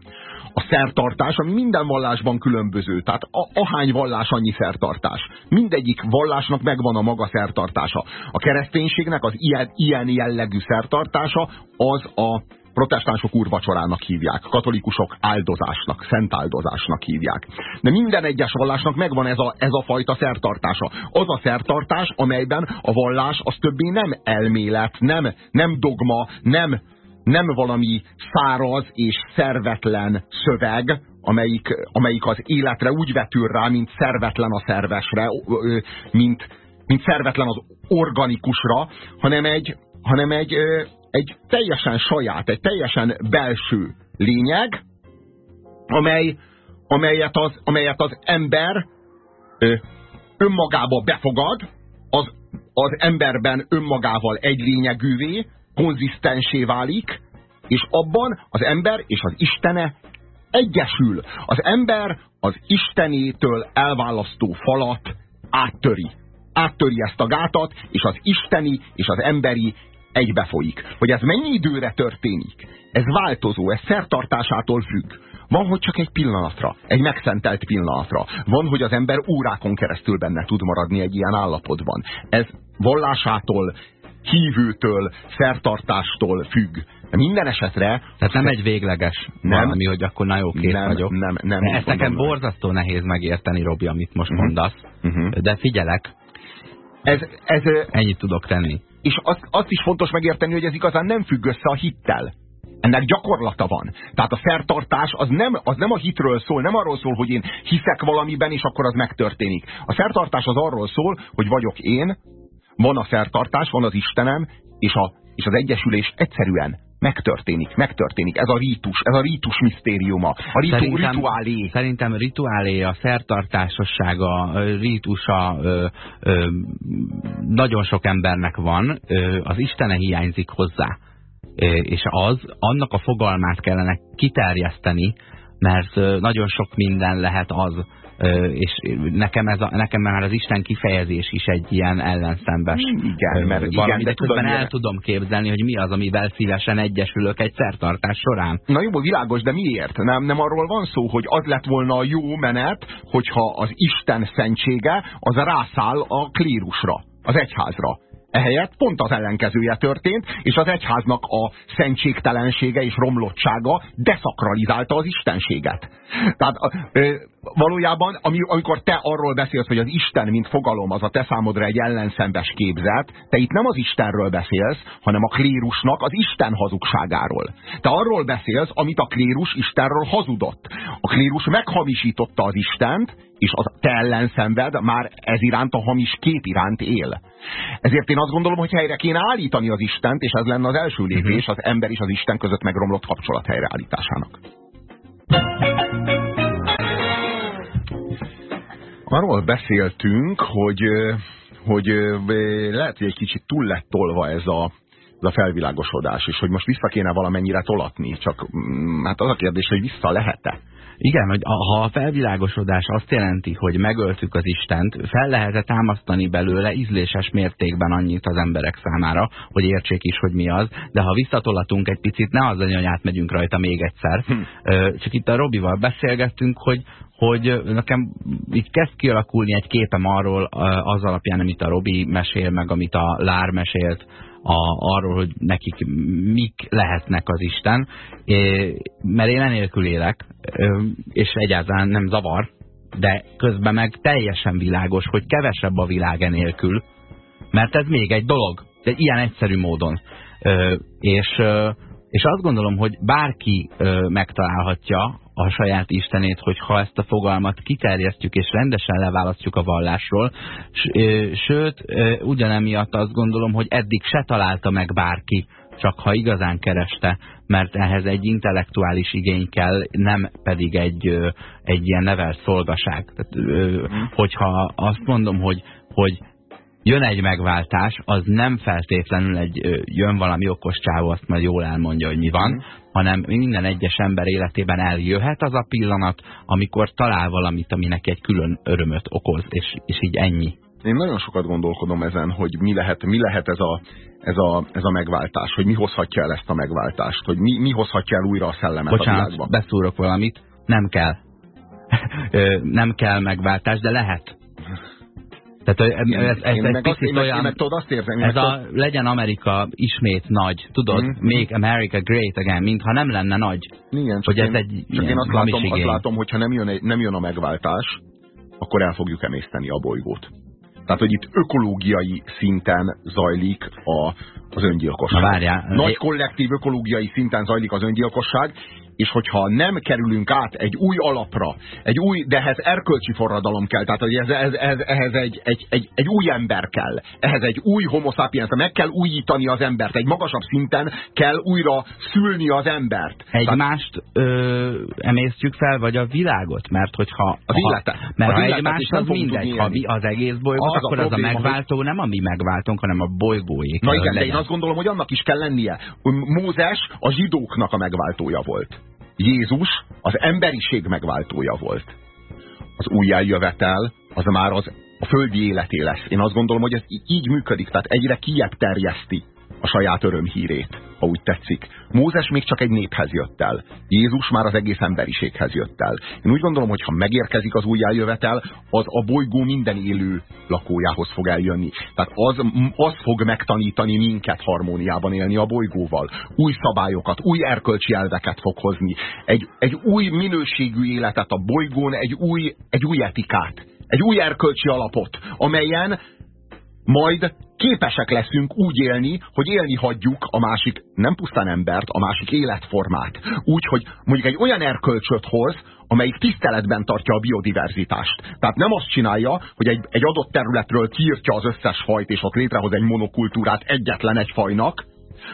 S1: A szertartás, ami minden vallásban különböző, tehát a, ahány vallás, annyi szertartás. Mindegyik vallásnak megvan a maga szertartása. A kereszténységnek az ilyen, ilyen jellegű szertartása az a protestánsok úrvacsorának hívják, katolikusok áldozásnak, szent áldozásnak hívják. De minden egyes vallásnak megvan ez a, ez a fajta szertartása. Az a szertartás, amelyben a vallás az többé nem elmélet, nem, nem dogma, nem, nem valami száraz és szervetlen szöveg, amelyik, amelyik az életre úgy vetül rá, mint szervetlen a szervesre, mint, mint szervetlen az organikusra, hanem egy, hanem egy, egy teljesen saját, egy teljesen belső lényeg, amely, amelyet, az, amelyet az ember ö, önmagába befogad, az, az emberben önmagával egy lényegűvé, konzisztensé válik, és abban az ember és az Istene egyesül. Az ember az Istenétől elválasztó falat áttöri. Áttöri ezt a gátat, és az isteni és az emberi egybefolyik. Hogy ez mennyi időre történik, ez változó, ez szertartásától függ. Van, hogy csak egy pillanatra, egy megszentelt pillanatra. Van, hogy az ember órákon keresztül benne tud maradni egy ilyen állapotban. Ez vallásától, hívőtől, szertartástól függ. De minden esetre...
S2: Tehát nem egy végleges nem, valami, hogy akkor na jó, kész nem, vagyok. Nem, nem, nem ezt nekem borzasztó nehéz megérteni, Robi, amit most uh mhm. -huh. mondasz. Uh mhm. -huh. De figyelek,
S1: Ez, ez,
S2: Ennyit tudok tenni.
S1: És azt, azt is fontos megérteni, hogy ez igazán nem függ össze a hittel. Ennek gyakorlata van. Tehát a szertartás az nem, az nem a hitről szól, nem arról szól, hogy én hiszek valamiben, és akkor az megtörténik. A szertartás az arról szól, hogy vagyok én, van a szertartás, van az Istenem, és, a, és az egyesülés egyszerűen megtörténik, megtörténik. Ez a rítus, ez a rítus misztériuma, a ritu,
S2: Szerintem-
S1: rituálé.
S2: Szerintem rituálé, a szertartásossága, ö, rítusa ö, ö, nagyon sok embernek van, ö, az Istene hiányzik hozzá. Ö, és az, annak a fogalmát kellene kiterjeszteni, mert nagyon sok minden lehet az, és nekem, ez a, nekem már az Isten kifejezés is egy ilyen ellenszembes
S1: Igen,
S2: ö,
S1: mert igen,
S2: de közben el tudom képzelni, hogy mi az, amivel szívesen egyesülök egy szertartás során.
S1: Na jó, világos, de miért? Nem, nem arról van szó, hogy az lett volna a jó menet, hogyha az Isten szentsége az rászáll a klérusra, az egyházra. Ehelyett pont az ellenkezője történt, és az egyháznak a szentségtelensége és romlottsága deszakralizálta az istenséget. Tehát valójában, ami, amikor te arról beszélsz, hogy az Isten, mint fogalom, az a te számodra egy ellenszembes képzet, te itt nem az Istenről beszélsz, hanem a klérusnak az Isten hazugságáról. Te arról beszélsz, amit a klérus Istenről hazudott. A klérus meghamisította az Istent, és az te ellenszenved már ez iránt a hamis kép iránt él. Ezért én azt gondolom, hogy helyre kéne állítani az Istent, és ez lenne az első lépés az ember és az Isten között megromlott kapcsolat helyreállításának. Arról beszéltünk, hogy, hogy lehet, hogy egy kicsit túl lett tolva ez a, ez a felvilágosodás, és hogy most vissza kéne valamennyire tolatni, csak mm, hát az a kérdés, hogy vissza lehet-e?
S2: Igen, hogy ha a felvilágosodás azt jelenti, hogy megöltük az Istent, fel lehet-e támasztani belőle ízléses mértékben annyit az emberek számára, hogy értsék is, hogy mi az, de ha visszatolatunk egy picit, ne az legyen, hogy átmegyünk rajta még egyszer.
S1: Hm.
S2: Csak itt a Robival beszélgettünk, hogy, hogy nekem így kezd kialakulni egy képem arról, az alapján, amit a Robi mesél, meg amit a Lár mesélt, a, arról, hogy nekik mik lehetnek az Isten, é, mert én enélkül élek, és egyáltalán nem zavar, de közben meg teljesen világos, hogy kevesebb a világ enélkül, mert ez még egy dolog, de ilyen egyszerű módon. Ö, és, ö, és azt gondolom, hogy bárki ö, megtalálhatja a saját Istenét, hogyha ezt a fogalmat kiterjesztjük és rendesen leválasztjuk a vallásról. S, ö, sőt, ö, ugyanemiatt azt gondolom, hogy eddig se találta meg bárki, csak ha igazán kereste, mert ehhez egy intellektuális igény kell, nem pedig egy, ö, egy ilyen nevelt szolgaság. Tehát, ö, hogyha azt mondom, hogy, hogy jön egy megváltás, az nem feltétlenül egy jön valami okos csávó, azt majd jól elmondja, hogy mi van, hanem minden egyes ember életében eljöhet az a pillanat, amikor talál valamit, ami neki egy külön örömöt okoz, és, és így ennyi.
S1: Én nagyon sokat gondolkodom ezen, hogy mi lehet, mi lehet ez, a, ez, a, ez a megváltás, hogy mi hozhatja el ezt a megváltást, hogy mi, mi hozhatja el újra a szellemet a
S2: Bocsánat,
S1: világba.
S2: beszúrok valamit, nem kell. Nem kell megváltás, de lehet. Tehát ez, ez
S1: én,
S2: egy
S1: meg azt, én,
S2: picit
S1: én
S2: olyan...
S1: meg tudod azt érzem, én
S2: Ez a legyen Amerika ismét nagy, tudod,
S1: Mhm.
S2: make America great again, mintha nem lenne nagy.
S1: igen, csak
S2: hogy ez
S1: én,
S2: egy
S1: csak én azt látom, azt látom, hogyha nem jön, egy- nem jön a megváltás, akkor el fogjuk emészteni a bolygót. Tehát, hogy itt ökológiai szinten zajlik a, az öngyilkosság.
S2: Na várjál.
S1: Nagy kollektív ökológiai szinten zajlik az öngyilkosság, és hogyha nem kerülünk át egy új alapra, egy új, de ehhez erkölcsi forradalom kell, tehát ez, ez, ez, ehhez egy, egy, egy, egy új ember kell, ehhez egy új homo sapiens, meg kell újítani az embert, egy magasabb szinten kell újra szülni az embert.
S2: Egymást ö, emésztjük fel, vagy a világot? Mert hogyha...
S1: Az
S2: ha,
S1: életet.
S2: Mert
S1: Az
S2: ha
S1: nem
S2: az mindegy. Ha mi az egész bolygó,
S1: Az a
S2: akkor az a
S1: probléma, hogy-
S2: megváltó nem a mi megváltónk, hanem a bolygóé.
S1: Na igen,
S2: hogy
S1: de én
S2: legyen.
S1: azt gondolom, hogy annak is kell lennie. Mózes a zsidóknak a megváltója volt. Jézus az emberiség megváltója volt. Az újjájövetel az már az a földi életé lesz. Én azt gondolom, hogy ez így működik, tehát egyre kiebb terjeszti a saját örömhírét, ha úgy tetszik. Mózes még csak egy néphez jött el. Jézus már az egész emberiséghez jött el. Én úgy gondolom, hogy ha megérkezik az újjájövetel, az a bolygó minden élő lakójához fog eljönni. Tehát az, az fog megtanítani minket harmóniában élni a bolygóval. Új szabályokat, új erkölcsi elveket fog hozni. Egy, egy új minőségű életet a bolygón, egy új, egy új etikát, egy új erkölcsi alapot, amelyen majd képesek leszünk úgy élni, hogy élni hagyjuk a másik, nem pusztán embert, a másik életformát. Úgy, hogy mondjuk egy olyan erkölcsöt hoz, amelyik tiszteletben tartja a biodiverzitást. Tehát nem azt csinálja, hogy egy, egy adott területről kiírtja az összes fajt, és ott létrehoz egy monokultúrát egyetlen egy fajnak,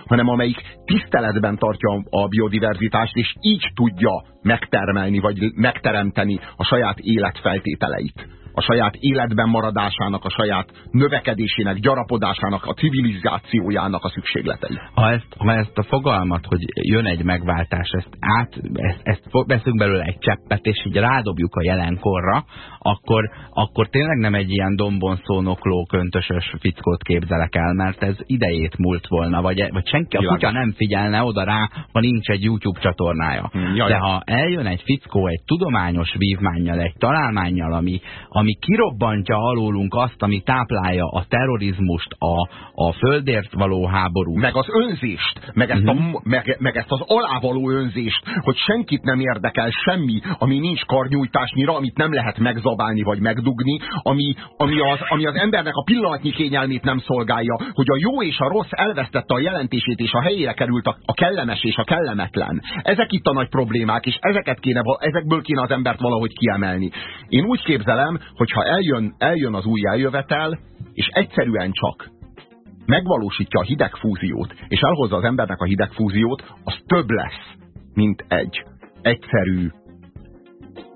S1: hanem amelyik tiszteletben tartja a biodiverzitást, és így tudja megtermelni, vagy megteremteni a saját életfeltételeit a saját életben maradásának, a saját növekedésének, gyarapodásának, a civilizációjának a szükségletei.
S2: Ha ezt, ha ezt a fogalmat, hogy jön egy megváltás, ezt, át, ezt, ezt veszünk belőle egy cseppet, és így rádobjuk a jelenkorra, akkor, akkor tényleg nem egy ilyen dombon szónokló, köntösös fickót képzelek el, mert ez idejét múlt volna, vagy, vagy senki, a kutya nem figyelne oda rá, ha nincs egy YouTube csatornája. Hmm, De ha eljön egy fickó egy tudományos vívmányjal, egy találmányjal, ami, ami kirobbantja alólunk azt, ami táplálja a terrorizmust, a, a földért való háború.
S1: Meg az önzést, meg ezt, uh -huh. a, mhm. meg, meg ezt az alávaló önzést, hogy senkit nem érdekel semmi, ami nincs karnyújtásnyira, amit nem lehet megzabálni vagy megdugni, ami, ami, az, ami az embernek a pillanatnyi kényelmét nem szolgálja, hogy a jó és a rossz elvesztette a jelentését, és a helyére került a, a kellemes és a kellemetlen. Ezek itt a nagy problémák, és ezeket kéne, ezekből kéne az embert valahogy kiemelni. Én úgy képzelem, hogyha eljön, eljön az új eljövetel, és egyszerűen csak megvalósítja a hidegfúziót, és elhozza az embernek a hidegfúziót, az több lesz, mint egy egyszerű,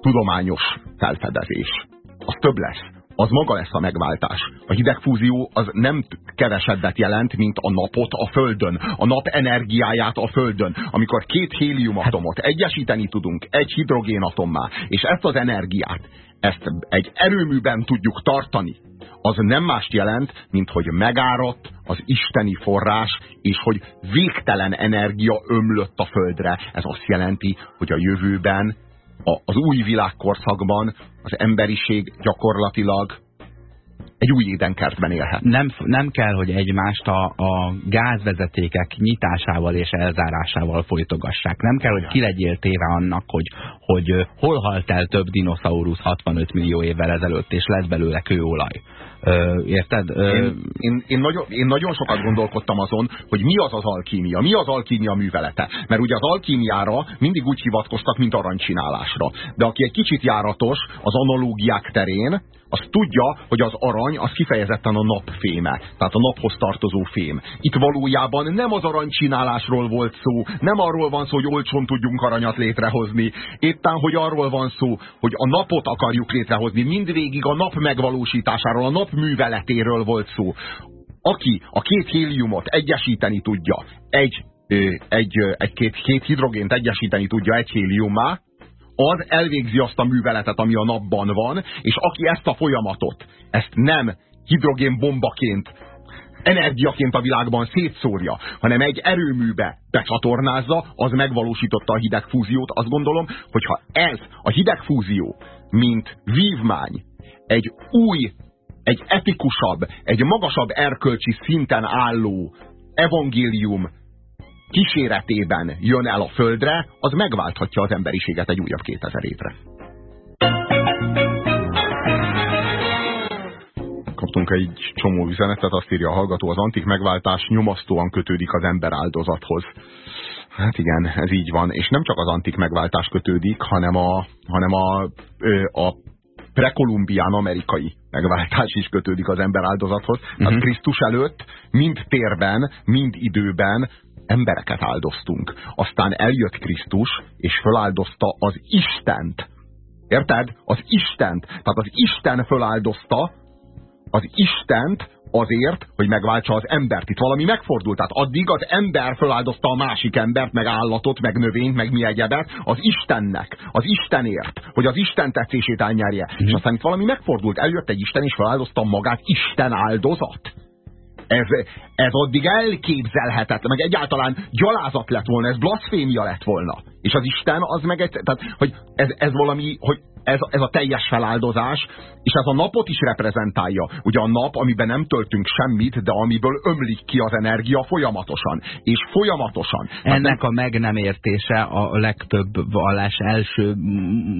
S1: tudományos felfedezés. Az több lesz. Az maga lesz a megváltás. A hidegfúzió az nem kevesebbet jelent, mint a napot a Földön. A nap energiáját a Földön. Amikor két héliumatomot egyesíteni tudunk egy hidrogénatommá, és ezt az energiát, ezt egy erőműben tudjuk tartani, az nem mást jelent, mint hogy megáradt az isteni forrás, és hogy végtelen energia ömlött a földre. Ez azt jelenti, hogy a jövőben, a, az új világkorszakban az emberiség gyakorlatilag egy új édenkertben élhet.
S2: Nem, nem kell, hogy egymást a, a gázvezetékek nyitásával és elzárásával folytogassák. Nem kell, hogy ki legyél téve annak, hogy, hogy hol halt el több dinoszaurusz 65 millió évvel ezelőtt, és lett belőle kőolaj. Érted?
S1: Én, én, én, nagyon, én nagyon sokat gondolkodtam azon, hogy mi az az alkímia, mi az alkímia művelete. Mert ugye az alkímiára mindig úgy hivatkoztak, mint aranycsinálásra. De aki egy kicsit járatos az analógiák terén, az tudja, hogy az arany az kifejezetten a napféme, tehát a naphoz tartozó fém. Itt valójában nem az aranycsinálásról volt szó, nem arról van szó, hogy olcsón tudjunk aranyat létrehozni, éppen, hogy arról van szó, hogy a napot akarjuk létrehozni, mindvégig a nap megvalósításáról, a nap műveletéről volt szó. Aki a két héliumot egyesíteni tudja, egy, egy, egy két, két hidrogént egyesíteni tudja egy héliummá, az elvégzi azt a műveletet, ami a napban van, és aki ezt a folyamatot, ezt nem hidrogénbombaként, energiaként a világban szétszórja, hanem egy erőműbe becsatornázza, az megvalósította a hidegfúziót. Azt gondolom, hogyha ez a hidegfúzió, mint vívmány, egy új, egy etikusabb, egy magasabb erkölcsi szinten álló evangélium kíséretében jön el a Földre, az megválthatja az emberiséget egy újabb 2000 évre. Kaptunk egy csomó üzenetet, azt írja a hallgató, az antik megváltás nyomasztóan kötődik az ember áldozathoz. Hát igen, ez így van. És nem csak az antik megváltás kötődik, hanem a, hanem a, a prekolumbián amerikai megváltás is kötődik az ember áldozathoz. Uh -huh. Az Krisztus előtt mind térben, mind időben embereket áldoztunk. Aztán eljött Krisztus, és föláldozta az Istent. Érted? Az Istent. Tehát az Isten föláldozta az Istent azért, hogy megváltsa az embert. Itt valami megfordult. Tehát addig az ember föláldozta a másik embert, meg állatot, meg növényt, meg mi egyebet, az Istennek, az Istenért, hogy az Isten tetszését elnyerje. Mm. És aztán itt valami megfordult. Eljött egy Isten, és feláldozta magát Isten áldozat. Ez, ez addig elképzelhetetlen, meg egyáltalán gyalázat lett volna, ez blasfémia lett volna. És az Isten az meg egy, tehát, hogy ez, ez valami, hogy ez, ez a teljes feláldozás, és ez a napot is reprezentálja. Ugye a nap, amiben nem töltünk semmit, de amiből ömlik ki az energia folyamatosan. És folyamatosan.
S2: Ennek a meg nem értése a legtöbb vallás első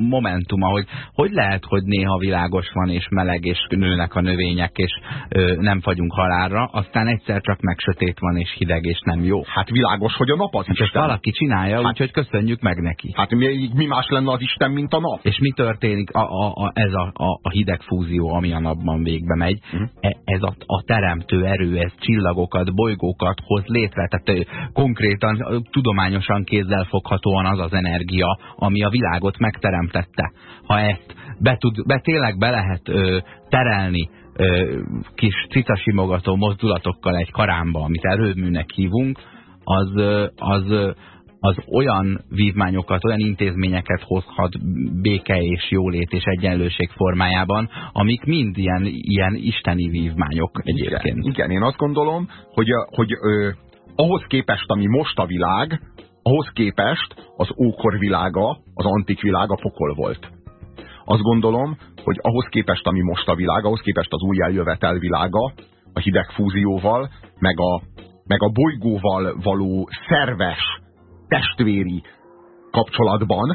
S2: momentuma, hogy hogy lehet, hogy néha világos van, és meleg, és nőnek a növények, és ö, nem fagyunk halálra, aztán egyszer csak meg sötét van, és hideg, és nem jó.
S1: Hát világos, hogy a nap az hát Isten.
S2: valaki csinálja, hát, úgyhogy köszönjük meg neki.
S1: Hát mi, mi más lenne az Isten, mint a nap?
S2: És mi történik, a, a, a, ez a, a, a hideg fúzió, ami a napban végbe megy, uh mhm. -huh. ez a, a teremtő erő, ez csillagokat, bolygókat hoz létre, tehát konkrétan, tudományosan kézzel foghatóan az az energia, ami a világot megteremtette. Ha ezt be, tud, be tényleg be lehet ö, terelni ö, kis cicasimogató mozdulatokkal egy karámba, amit erőműnek hívunk, az, az az olyan vívmányokat, olyan intézményeket hozhat béke és jólét és egyenlőség formájában, amik mind ilyen, ilyen isteni vívmányok egyébként.
S1: Igen, igen én azt gondolom, hogy, hogy ö, ahhoz képest, ami most a világ, ahhoz képest az ókor világa, az antik világa pokol volt. Azt gondolom, hogy ahhoz képest, ami most a világ, ahhoz képest az új eljövetel világa, a hideg fúzióval, meg a, meg a bolygóval való szerves testvéri kapcsolatban,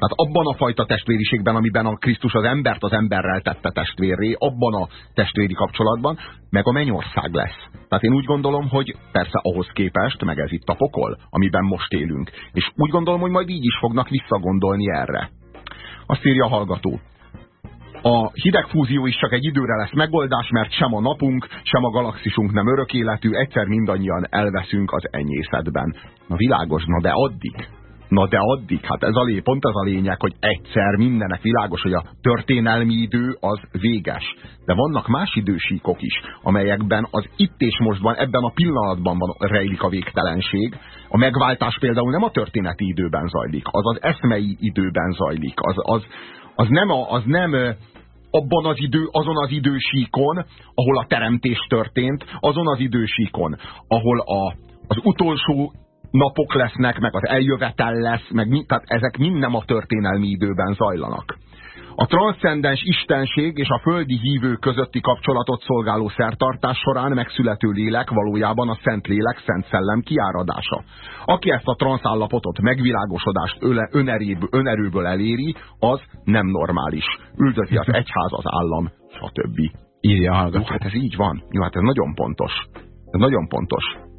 S1: tehát abban a fajta testvériségben, amiben a Krisztus az embert az emberrel tette testvérré, abban a testvéri kapcsolatban, meg a mennyország lesz. Tehát én úgy gondolom, hogy persze ahhoz képest, meg ez itt a pokol, amiben most élünk. És úgy gondolom, hogy majd így is fognak visszagondolni erre. Azt írja a hallgató. A hidegfúzió is csak egy időre lesz megoldás, mert sem a napunk, sem a galaxisunk nem örök életű, egyszer mindannyian elveszünk az enyészetben. Na világos, na de addig. Na de addig, hát ez a lé, pont ez a lényeg, hogy egyszer mindenek világos, hogy a történelmi idő az véges. De vannak más idősíkok is, amelyekben az itt és mostban, ebben a pillanatban van, rejlik a végtelenség. A megváltás például nem a történeti időben zajlik, az az eszmei időben zajlik. Az, az, az nem, a, az nem abban az idő, azon az idősíkon, ahol a teremtés történt, azon az idősíkon, ahol a, az utolsó napok lesznek, meg az eljövetel lesz, meg tehát ezek mind nem a történelmi időben zajlanak. A transzcendens istenség és a földi hívő közötti kapcsolatot szolgáló szertartás során megszülető lélek valójában a szent lélek, szent szellem kiáradása. Aki ezt a transzállapotot, megvilágosodást önerőből, önerőből eléri, az nem normális. Üldözi az egyház, az állam, stb.
S2: Írja hallgató.
S1: Hát ez így van. Jó, hát ez nagyon pontos. Ez nagyon pontos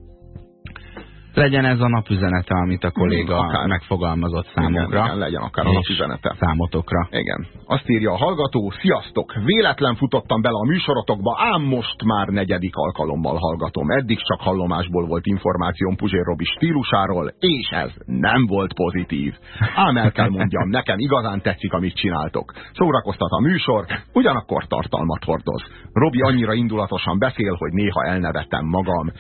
S2: legyen ez a napüzenete, amit a kolléga akár. megfogalmazott számukra.
S1: Igen, igen, legyen akár a napüzenete.
S2: Számotokra.
S1: Igen. Azt írja a hallgató, sziasztok, véletlen futottam bele a műsorotokba, ám most már negyedik alkalommal hallgatom. Eddig csak hallomásból volt információm Puzsér Robi stílusáról, és ez nem volt pozitív. Ám el kell mondjam, nekem igazán tetszik, amit csináltok. Szórakoztat a műsor, ugyanakkor tartalmat hordoz. Robi annyira indulatosan beszél, hogy néha elnevetem magam.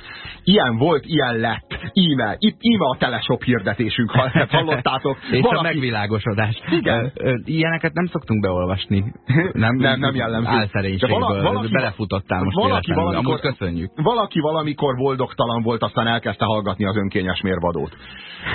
S1: Ilyen volt, ilyen lett íme, itt íme a teleshop hirdetésünk, ha ezt hallottátok.
S2: És Valaki... a megvilágosodás. Igen. Ilyeneket nem szoktunk beolvasni.
S1: Nem, nem, nem jellemző.
S2: Álszerénységből. Vala, valaki, belefutottál most valaki valamikor,
S1: köszönjük. Valaki valamikor boldogtalan volt, aztán elkezdte hallgatni az önkényes mérvadót.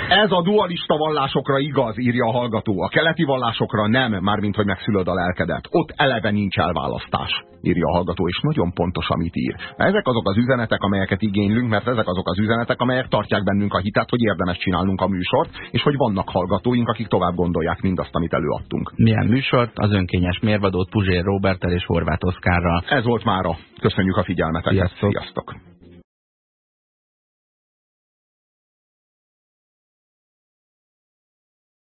S1: Ez a dualista vallásokra igaz, írja a hallgató. A keleti vallásokra nem, mármint hogy megszülöd a lelkedet. Ott eleve nincs elválasztás, írja a hallgató, és nagyon pontos, amit ír. Ezek azok az üzenetek, amelyeket igénylünk, mert ezek azok az üzenetek, amelyek tartják bennünk a hitet, hogy érdemes csinálnunk a műsort, és hogy vannak hallgatóink, akik tovább gondolják mindazt, amit előadtunk.
S2: Milyen műsort? Az önkényes mérvadót Puzsér Robertel és Horváth Oszkárral.
S1: Ez volt mára. Köszönjük a figyelmeteket.
S2: Sziasztok!
S1: Sziasztok.